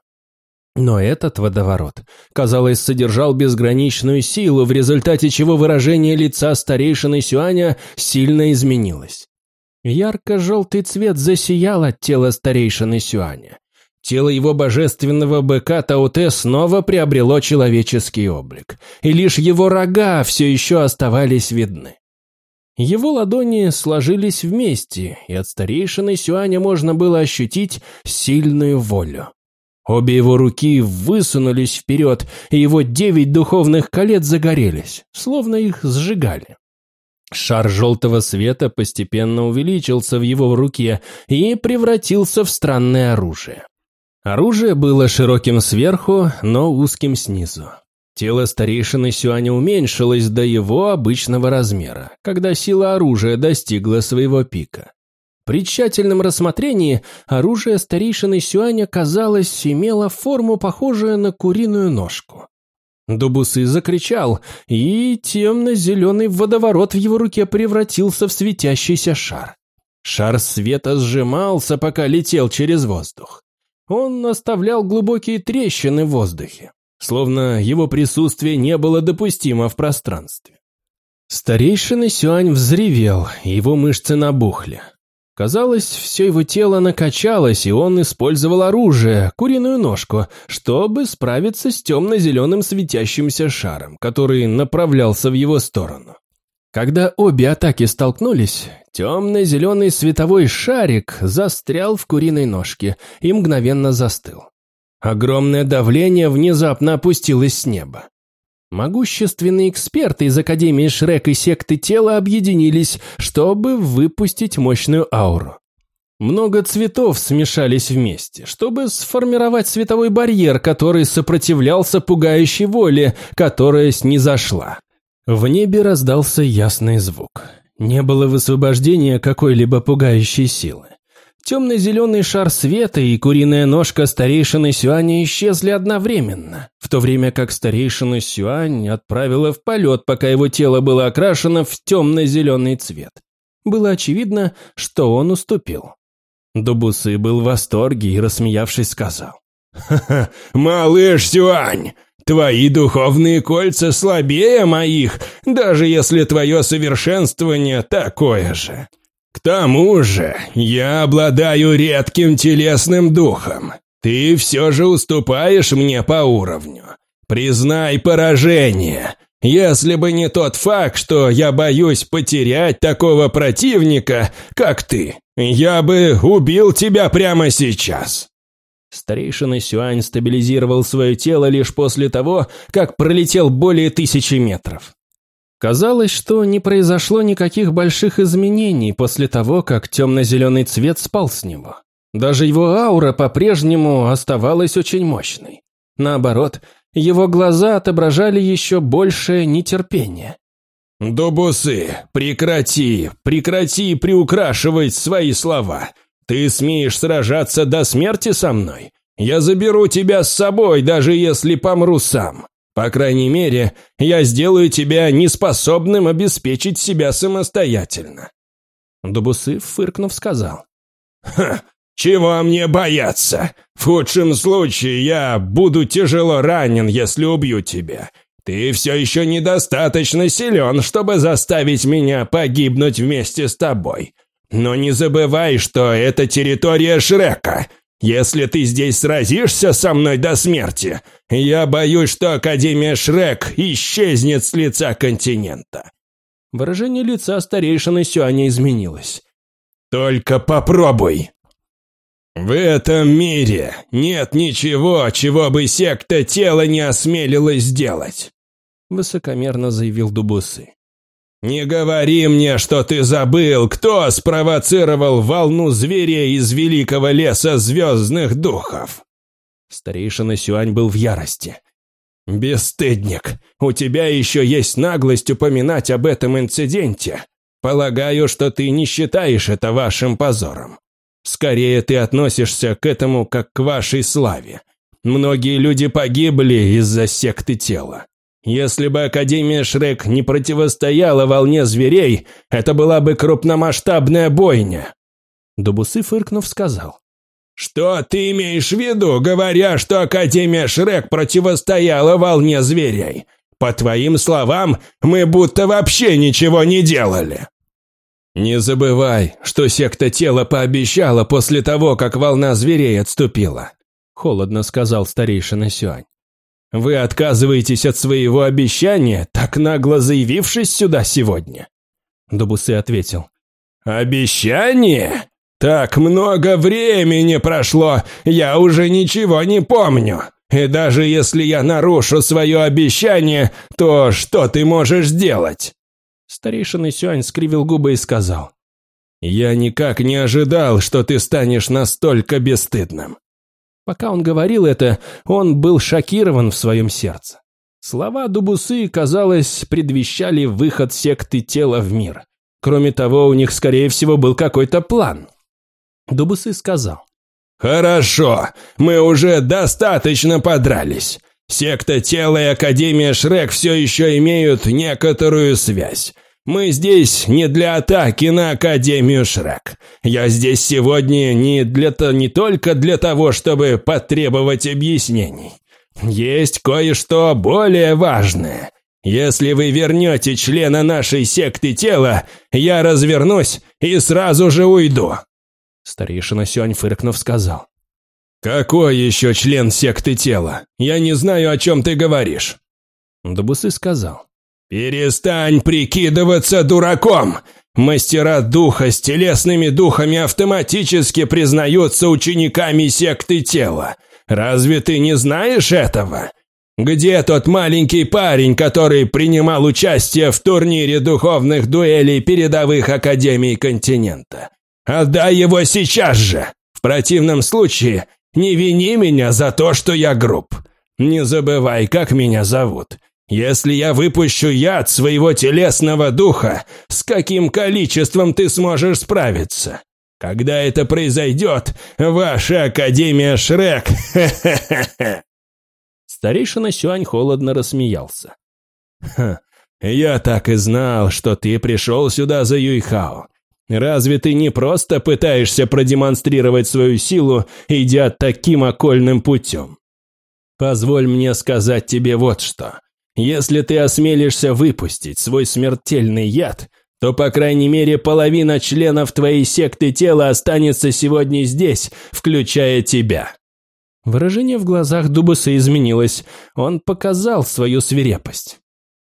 Но этот водоворот, казалось, содержал безграничную силу, в результате чего выражение лица старейшины Сюаня сильно изменилось. Ярко-желтый цвет засиял от тела старейшины Сюаня. Тело его божественного быка Тауте снова приобрело человеческий облик, и лишь его рога все еще оставались видны. Его ладони сложились вместе, и от старейшины Сюаня можно было ощутить сильную волю. Обе его руки высунулись вперед, и его девять духовных колец загорелись, словно их сжигали. Шар желтого света постепенно увеличился в его руке и превратился в странное оружие. Оружие было широким сверху, но узким снизу. Тело старейшины Сюаня уменьшилось до его обычного размера, когда сила оружия достигла своего пика. При тщательном рассмотрении оружие старейшины Сюаня, казалось, имело форму, похожую на куриную ножку. Дубусы закричал, и темно-зеленый водоворот в его руке превратился в светящийся шар. Шар света сжимался, пока летел через воздух. Он оставлял глубокие трещины в воздухе, словно его присутствие не было допустимо в пространстве. Старейшина Сюань взревел, его мышцы набухли. Казалось, все его тело накачалось, и он использовал оружие, куриную ножку, чтобы справиться с темно-зеленым светящимся шаром, который направлялся в его сторону. Когда обе атаки столкнулись, темно-зеленый световой шарик застрял в куриной ножке и мгновенно застыл. Огромное давление внезапно опустилось с неба. Могущественные эксперты из Академии Шрек и секты тела объединились, чтобы выпустить мощную ауру. Много цветов смешались вместе, чтобы сформировать световой барьер, который сопротивлялся пугающей воле, которая снизошла. В небе раздался ясный звук. Не было высвобождения какой-либо пугающей силы. Темно-зеленый шар света и куриная ножка старейшины Сюаня исчезли одновременно, в то время как старейшина Сюань отправила в полет, пока его тело было окрашено в темно-зеленый цвет. Было очевидно, что он уступил. Дубусы был в восторге и, рассмеявшись, сказал. «Ха-ха, малыш Сюань, Твои духовные кольца слабее моих, даже если твое совершенствование такое же. К тому же, я обладаю редким телесным духом. Ты все же уступаешь мне по уровню. Признай поражение. Если бы не тот факт, что я боюсь потерять такого противника, как ты, я бы убил тебя прямо сейчас. Старейшина Сюань стабилизировал свое тело лишь после того, как пролетел более тысячи метров. Казалось, что не произошло никаких больших изменений после того, как темно-зеленый цвет спал с него. Даже его аура по-прежнему оставалась очень мощной. Наоборот, его глаза отображали еще большее нетерпение. «Дубусы, прекрати, прекрати приукрашивать свои слова. Ты смеешь сражаться до смерти со мной? Я заберу тебя с собой, даже если помру сам. По крайней мере, я сделаю тебя неспособным обеспечить себя самостоятельно». Дубусы, фыркнув, сказал. «Ха, чего мне бояться? В худшем случае я буду тяжело ранен, если убью тебя. Ты все еще недостаточно силен, чтобы заставить меня погибнуть вместе с тобой. Но не забывай, что это территория Шрека. Если ты здесь сразишься со мной до смерти, я боюсь, что Академия Шрек исчезнет с лица континента». Выражение лица старейшины Сюаня изменилось. «Только попробуй!» «В этом мире нет ничего, чего бы секта тела не осмелилась сделать», высокомерно заявил Дубусы. «Не говори мне, что ты забыл, кто спровоцировал волну зверей из великого леса звездных духов!» Старейшина Сюань был в ярости. «Бесстыдник, у тебя еще есть наглость упоминать об этом инциденте. Полагаю, что ты не считаешь это вашим позором. Скорее ты относишься к этому как к вашей славе. Многие люди погибли из-за секты тела. Если бы Академия Шрек не противостояла волне зверей, это была бы крупномасштабная бойня. Дубусы, фыркнув, сказал. «Что ты имеешь в виду, говоря, что Академия Шрек противостояла волне зверей? По твоим словам, мы будто вообще ничего не делали». «Не забывай, что секта тела пообещала после того, как волна зверей отступила», — холодно сказал старейшина Сюань. «Вы отказываетесь от своего обещания, так нагло заявившись сюда сегодня?» Дубусы ответил. «Обещание? Так много времени прошло, я уже ничего не помню. И даже если я нарушу свое обещание, то что ты можешь сделать?» Старейшина Сюань скривил губы и сказал. «Я никак не ожидал, что ты станешь настолько бесстыдным». Пока он говорил это, он был шокирован в своем сердце. Слова Дубусы, казалось, предвещали выход секты тела в мир. Кроме того, у них, скорее всего, был какой-то план. Дубусы сказал. «Хорошо, мы уже достаточно подрались. Секта тела и Академия Шрек все еще имеют некоторую связь. Мы здесь не для атаки на Академию Шрек. Я здесь сегодня не, для, не только для того, чтобы потребовать объяснений. Есть кое-что более важное. Если вы вернете члена нашей секты тела, я развернусь и сразу же уйду. Старейшина Сюань фыркнув сказал. «Какой еще член секты тела? Я не знаю, о чем ты говоришь». Дабусы сказал. «Перестань прикидываться дураком! Мастера духа с телесными духами автоматически признаются учениками секты тела. Разве ты не знаешь этого? Где тот маленький парень, который принимал участие в турнире духовных дуэлей передовых академий континента? Отдай его сейчас же! В противном случае не вини меня за то, что я груб. Не забывай, как меня зовут. Если я выпущу яд своего телесного духа, с каким количеством ты сможешь справиться? Когда это произойдет, ваша Академия Шрек... Старейшина Сюань холодно рассмеялся. «Ха, я так и знал, что ты пришел сюда за Юйхао. Разве ты не просто пытаешься продемонстрировать свою силу, идя таким окольным путем? Позволь мне сказать тебе вот что. Если ты осмелишься выпустить свой смертельный яд, то, по крайней мере, половина членов твоей секты тела останется сегодня здесь, включая тебя». Выражение в глазах Дубаса изменилось. Он показал свою свирепость.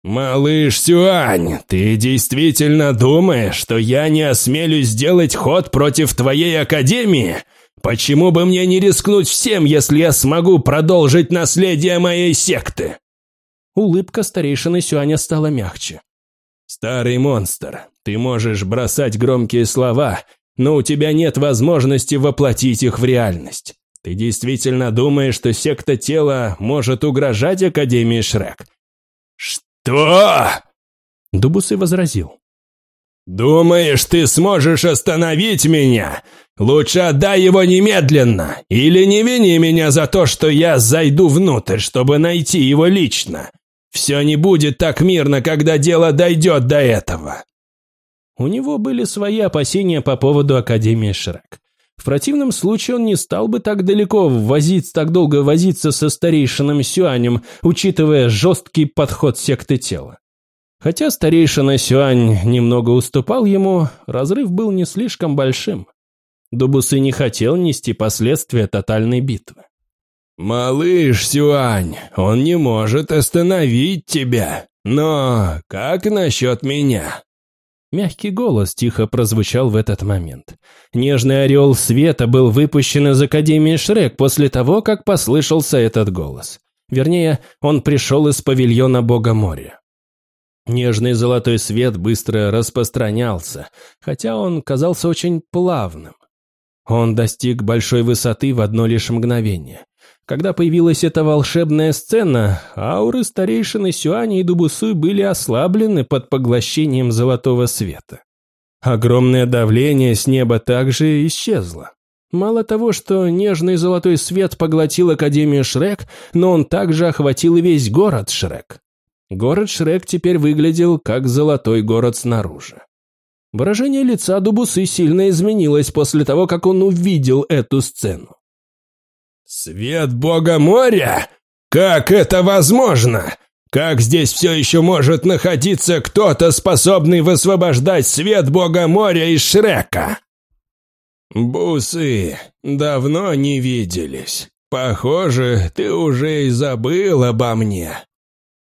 «Малыш Сюань, ты действительно думаешь, что я не осмелюсь сделать ход против твоей академии? Почему бы мне не рискнуть всем, если я смогу продолжить наследие моей секты?» Улыбка старейшины Сюаня стала мягче. «Старый монстр, ты можешь бросать громкие слова, но у тебя нет возможности воплотить их в реальность. Ты действительно думаешь, что секта тела может угрожать Академии Шрек?» «Что?» Дубусы возразил. «Думаешь, ты сможешь остановить меня? Лучше отдай его немедленно, или не вини меня за то, что я зайду внутрь, чтобы найти его лично. Все не будет так мирно, когда дело дойдет до этого». У него были свои опасения по поводу Академии Шрек. В противном случае он не стал бы так далеко возиться, так долго возиться со старейшином Сюанем, учитывая жесткий подход секты тела. Хотя старейшина Сюань немного уступал ему, разрыв был не слишком большим. Дубусы не хотел нести последствия тотальной битвы. «Малыш Сюань, он не может остановить тебя, но как насчет меня?» Мягкий голос тихо прозвучал в этот момент. Нежный орел света был выпущен из Академии Шрек после того, как послышался этот голос. Вернее, он пришел из павильона Бога моря. Нежный золотой свет быстро распространялся, хотя он казался очень плавным. Он достиг большой высоты в одно лишь мгновение. Когда появилась эта волшебная сцена, ауры старейшины Сюани и Дубусуй были ослаблены под поглощением золотого света. Огромное давление с неба также исчезло. Мало того, что нежный золотой свет поглотил Академию Шрек, но он также охватил и весь город Шрек. Город Шрек теперь выглядел как золотой город снаружи. Выражение лица Дубусы сильно изменилось после того, как он увидел эту сцену. «Свет бога моря? Как это возможно? Как здесь все еще может находиться кто-то, способный высвобождать свет бога моря из Шрека?» «Бусы, давно не виделись. Похоже, ты уже и забыл обо мне».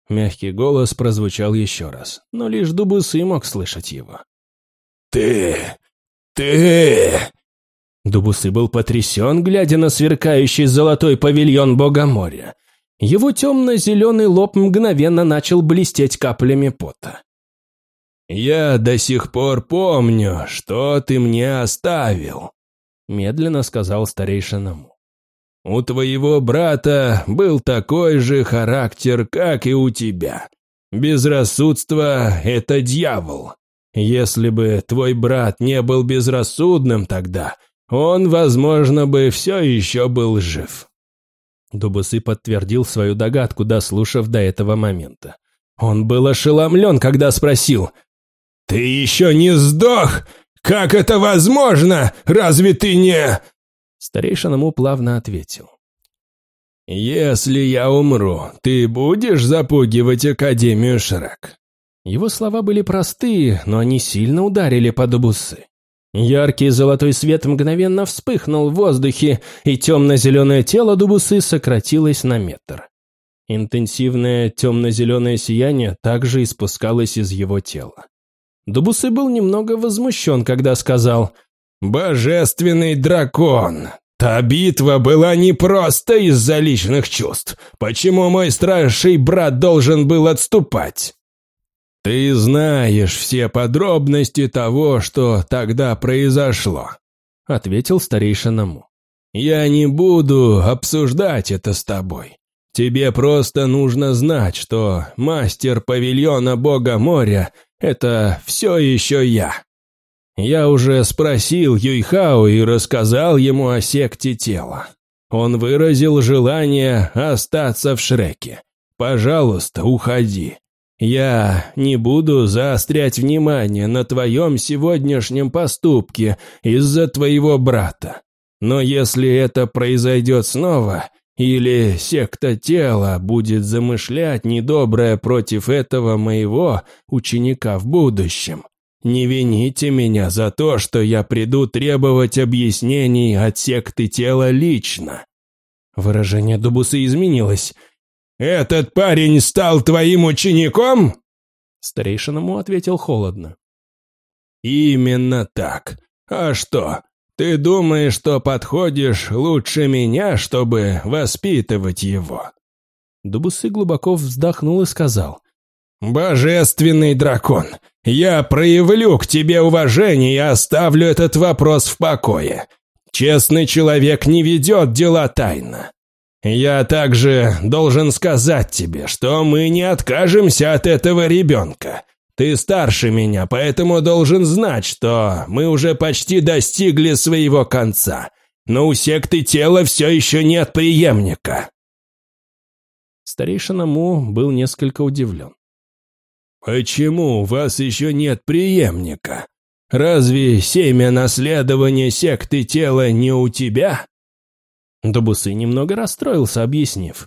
Мягкий голос прозвучал еще раз, но лишь Дубусы мог слышать его. «Ты... ты...» Дубусы был потрясен, глядя на сверкающий золотой павильон бога моря. Его темно-зеленый лоб мгновенно начал блестеть каплями пота. «Я до сих пор помню, что ты мне оставил», — медленно сказал старейшиному. «У твоего брата был такой же характер, как и у тебя. Безрассудство — это дьявол. Если бы твой брат не был безрассудным тогда, он, возможно, бы все еще был жив». Дубусы подтвердил свою догадку, дослушав до этого момента. Он был ошеломлен, когда спросил. «Ты еще не сдох? Как это возможно? Разве ты не...» Старейшина ему плавно ответил. «Если я умру, ты будешь запугивать Академию Шрек?» Его слова были простые, но они сильно ударили по Дубусы. Яркий золотой свет мгновенно вспыхнул в воздухе, и темно-зеленое тело Дубусы сократилось на метр. Интенсивное темно-зеленое сияние также испускалось из его тела. Дубусы был немного возмущен, когда сказал «Божественный дракон! Та битва была не просто из-за личных чувств. Почему мой старший брат должен был отступать?» «Ты знаешь все подробности того, что тогда произошло», — ответил старейшиному. «Я не буду обсуждать это с тобой. Тебе просто нужно знать, что мастер павильона бога моря — это все еще я. Я уже спросил Юйхао и рассказал ему о секте тела. Он выразил желание остаться в Шреке. Пожалуйста, уходи. Я не буду заострять внимание на твоем сегодняшнем поступке из-за твоего брата. Но если это произойдет снова, или секта тела будет замышлять недоброе против этого моего ученика в будущем, не вините меня за то, что я приду требовать объяснений от секты тела лично. Выражение Дубусы изменилось, «Этот парень стал твоим учеником?» Старейшина ему ответил холодно. «Именно так. А что, ты думаешь, что подходишь лучше меня, чтобы воспитывать его?» Дубусы глубоко вздохнул и сказал. «Божественный дракон, я проявлю к тебе уважение и оставлю этот вопрос в покое. Честный человек не ведет дела тайно. Я также должен сказать тебе, что мы не откажемся от этого ребенка. Ты старше меня, поэтому должен знать, что мы уже почти достигли своего конца. Но у секты тела все еще нет преемника». Старейшина Му был несколько удивлен. «Почему у вас еще нет преемника? Разве семя наследования секты тела не у тебя?» Дубусы немного расстроился, объяснив.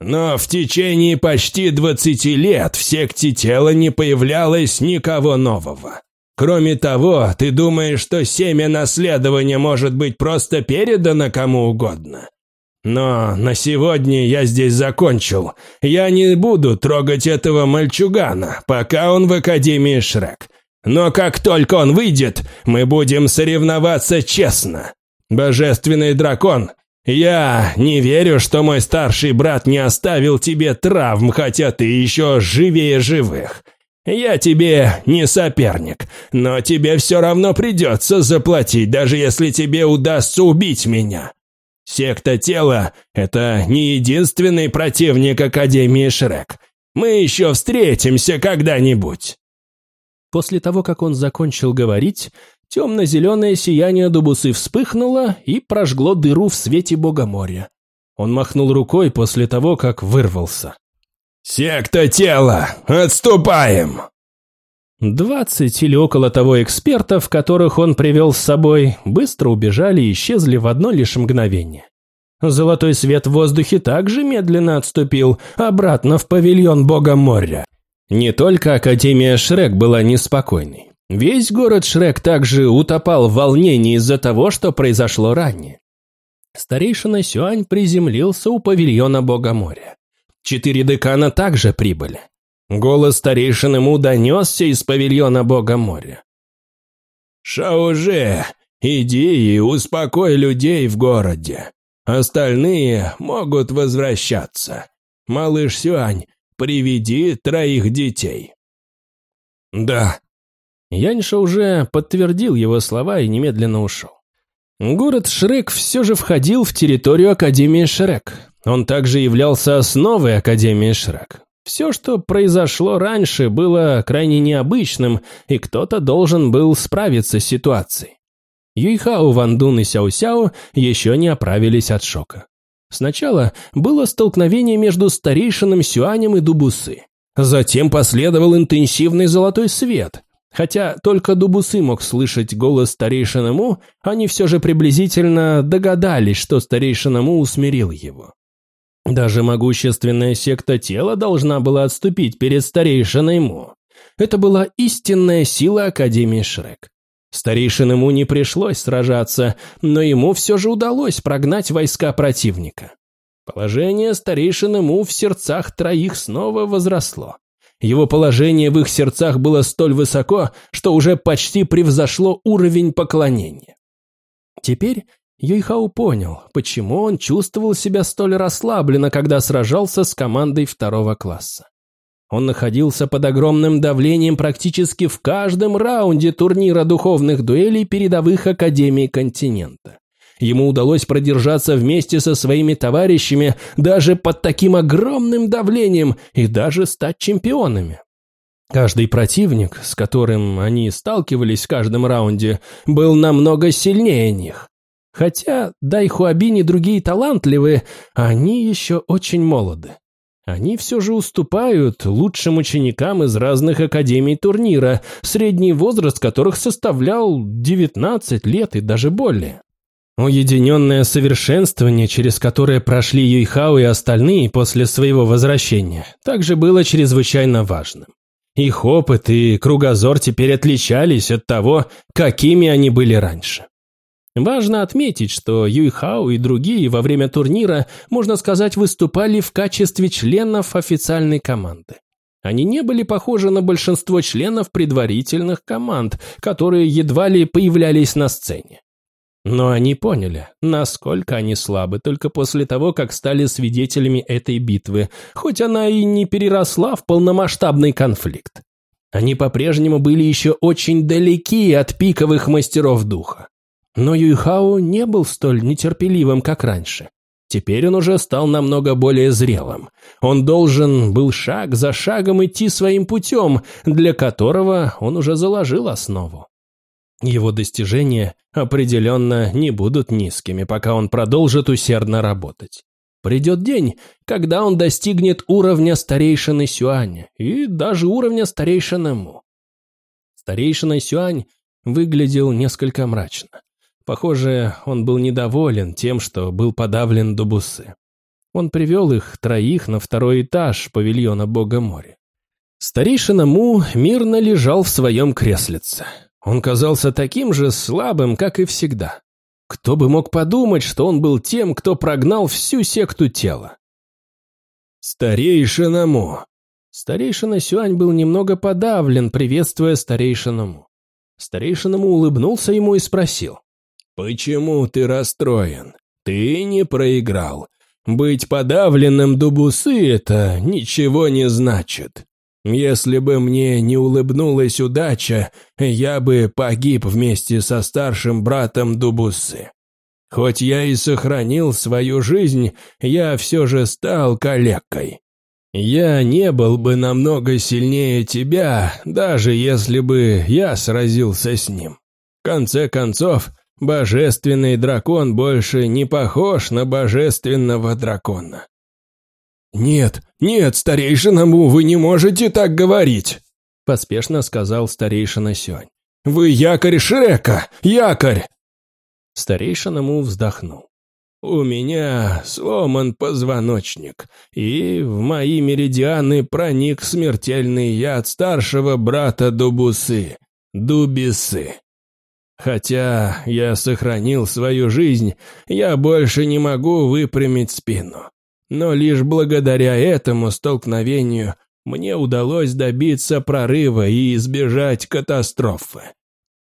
«Но в течение почти двадцати лет в секте тела не появлялось никого нового. Кроме того, ты думаешь, что семя наследования может быть просто передано кому угодно? Но на сегодня я здесь закончил. Я не буду трогать этого мальчугана, пока он в Академии Шрек. Но как только он выйдет, мы будем соревноваться честно. Божественный дракон «Я не верю, что мой старший брат не оставил тебе травм, хотя ты еще живее живых. Я тебе не соперник, но тебе все равно придется заплатить, даже если тебе удастся убить меня. Секта тела – это не единственный противник Академии Шрек. Мы еще встретимся когда-нибудь». После того, как он закончил говорить, Темно-зеленое сияние Дубусы вспыхнуло и прожгло дыру в свете бога моря. Он махнул рукой после того, как вырвался. «Секта тела! Отступаем!» Двадцать или около того экспертов, которых он привел с собой, быстро убежали и исчезли в одно лишь мгновение. Золотой свет в воздухе также медленно отступил обратно в павильон бога моря. Не только Академия Шрек была неспокойной. Весь город Шрек также утопал в волнении из-за того, что произошло ранее. Старейшина Сюань приземлился у павильона бога моря. Четыре декана также прибыли. Голос старейшины Му донесся из павильона бога моря. «Шауже, иди и успокой людей в городе. Остальные могут возвращаться. Малыш Сюань, приведи троих детей». «Да». Яньша уже подтвердил его слова и немедленно ушел. Город Шрек все же входил в территорию Академии Шрек. Он также являлся основой Академии Шрек. Все, что произошло раньше, было крайне необычным, и кто-то должен был справиться с ситуацией. Юйхао, Вандун и Сяо-Сяо еще не оправились от шока. Сначала было столкновение между старейшином Сюанем и Дубусы. Затем последовал интенсивный золотой свет. Хотя только Дубусы мог слышать голос старейшины Му, они все же приблизительно догадались, что старейшина Му усмирил его. Даже могущественная секта тела должна была отступить перед старейшиной Му. Это была истинная сила Академии Шрек. Старейшин ему не пришлось сражаться, но ему все же удалось прогнать войска противника. Положение старейшин ему в сердцах троих снова возросло. Его положение в их сердцах было столь высоко, что уже почти превзошло уровень поклонения. Теперь Юйхау понял, почему он чувствовал себя столь расслабленно, когда сражался с командой второго класса. Он находился под огромным давлением практически в каждом раунде турнира духовных дуэлей передовых академий континента. Ему удалось продержаться вместе со своими товарищами даже под таким огромным давлением и даже стать чемпионами. Каждый противник, с которым они сталкивались в каждом раунде, был намного сильнее них. Хотя Дайхуабин и другие талантливые, они еще очень молоды. Они все же уступают лучшим ученикам из разных академий турнира, средний возраст которых составлял 19 лет и даже более. Уединенное совершенствование, через которое прошли Юйхао и остальные после своего возвращения, также было чрезвычайно важным. Их опыт и кругозор теперь отличались от того, какими они были раньше. Важно отметить, что Юйхао и другие во время турнира, можно сказать, выступали в качестве членов официальной команды. Они не были похожи на большинство членов предварительных команд, которые едва ли появлялись на сцене. Но они поняли, насколько они слабы только после того, как стали свидетелями этой битвы, хоть она и не переросла в полномасштабный конфликт. Они по-прежнему были еще очень далеки от пиковых мастеров духа. Но Юйхао не был столь нетерпеливым, как раньше. Теперь он уже стал намного более зрелым. Он должен был шаг за шагом идти своим путем, для которого он уже заложил основу. Его достижения определенно не будут низкими, пока он продолжит усердно работать. Придет день, когда он достигнет уровня старейшины Сюаня и даже уровня старейшины Му. Старейшина Сюань выглядел несколько мрачно. Похоже, он был недоволен тем, что был подавлен до бусы. Он привел их троих на второй этаж павильона Бога моря. Старейшина Му мирно лежал в своем креслице. Он казался таким же слабым, как и всегда. Кто бы мог подумать, что он был тем, кто прогнал всю секту тела. «Старейшина Му!» Старейшина Сюань был немного подавлен, приветствуя старейшину Му. Старейшина Му улыбнулся ему и спросил. «Почему ты расстроен? Ты не проиграл. Быть подавленным Дубусы – это ничего не значит. Если бы мне не улыбнулась удача, я бы погиб вместе со старшим братом Дубусы. Хоть я и сохранил свою жизнь, я все же стал калекой. Я не был бы намного сильнее тебя, даже если бы я сразился с ним. В конце концов, Божественный дракон больше не похож на божественного дракона. «Нет, «Нет, старейшина Му, вы не можете так говорить!» Поспешно сказал старейшина Сёнь. «Вы якорь Шрека! Якорь!» Старейшина Му вздохнул. «У меня сломан позвоночник, и в мои меридианы проник смертельный яд старшего брата Дубусы, Дубисы. Хотя я сохранил свою жизнь, я больше не могу выпрямить спину. Но лишь благодаря этому столкновению мне удалось добиться прорыва и избежать катастрофы.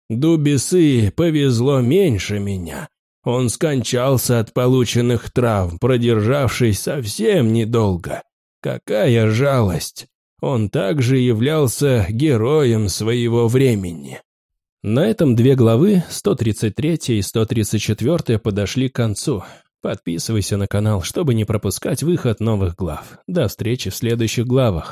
Дубисы повезло меньше меня. Он скончался от полученных травм, продержавшись совсем недолго. Какая жалость! Он также являлся героем своего времени. На этом две главы, 133 и 134, подошли к концу. Подписывайся на канал, чтобы не пропускать выход новых глав. До встречи в следующих главах.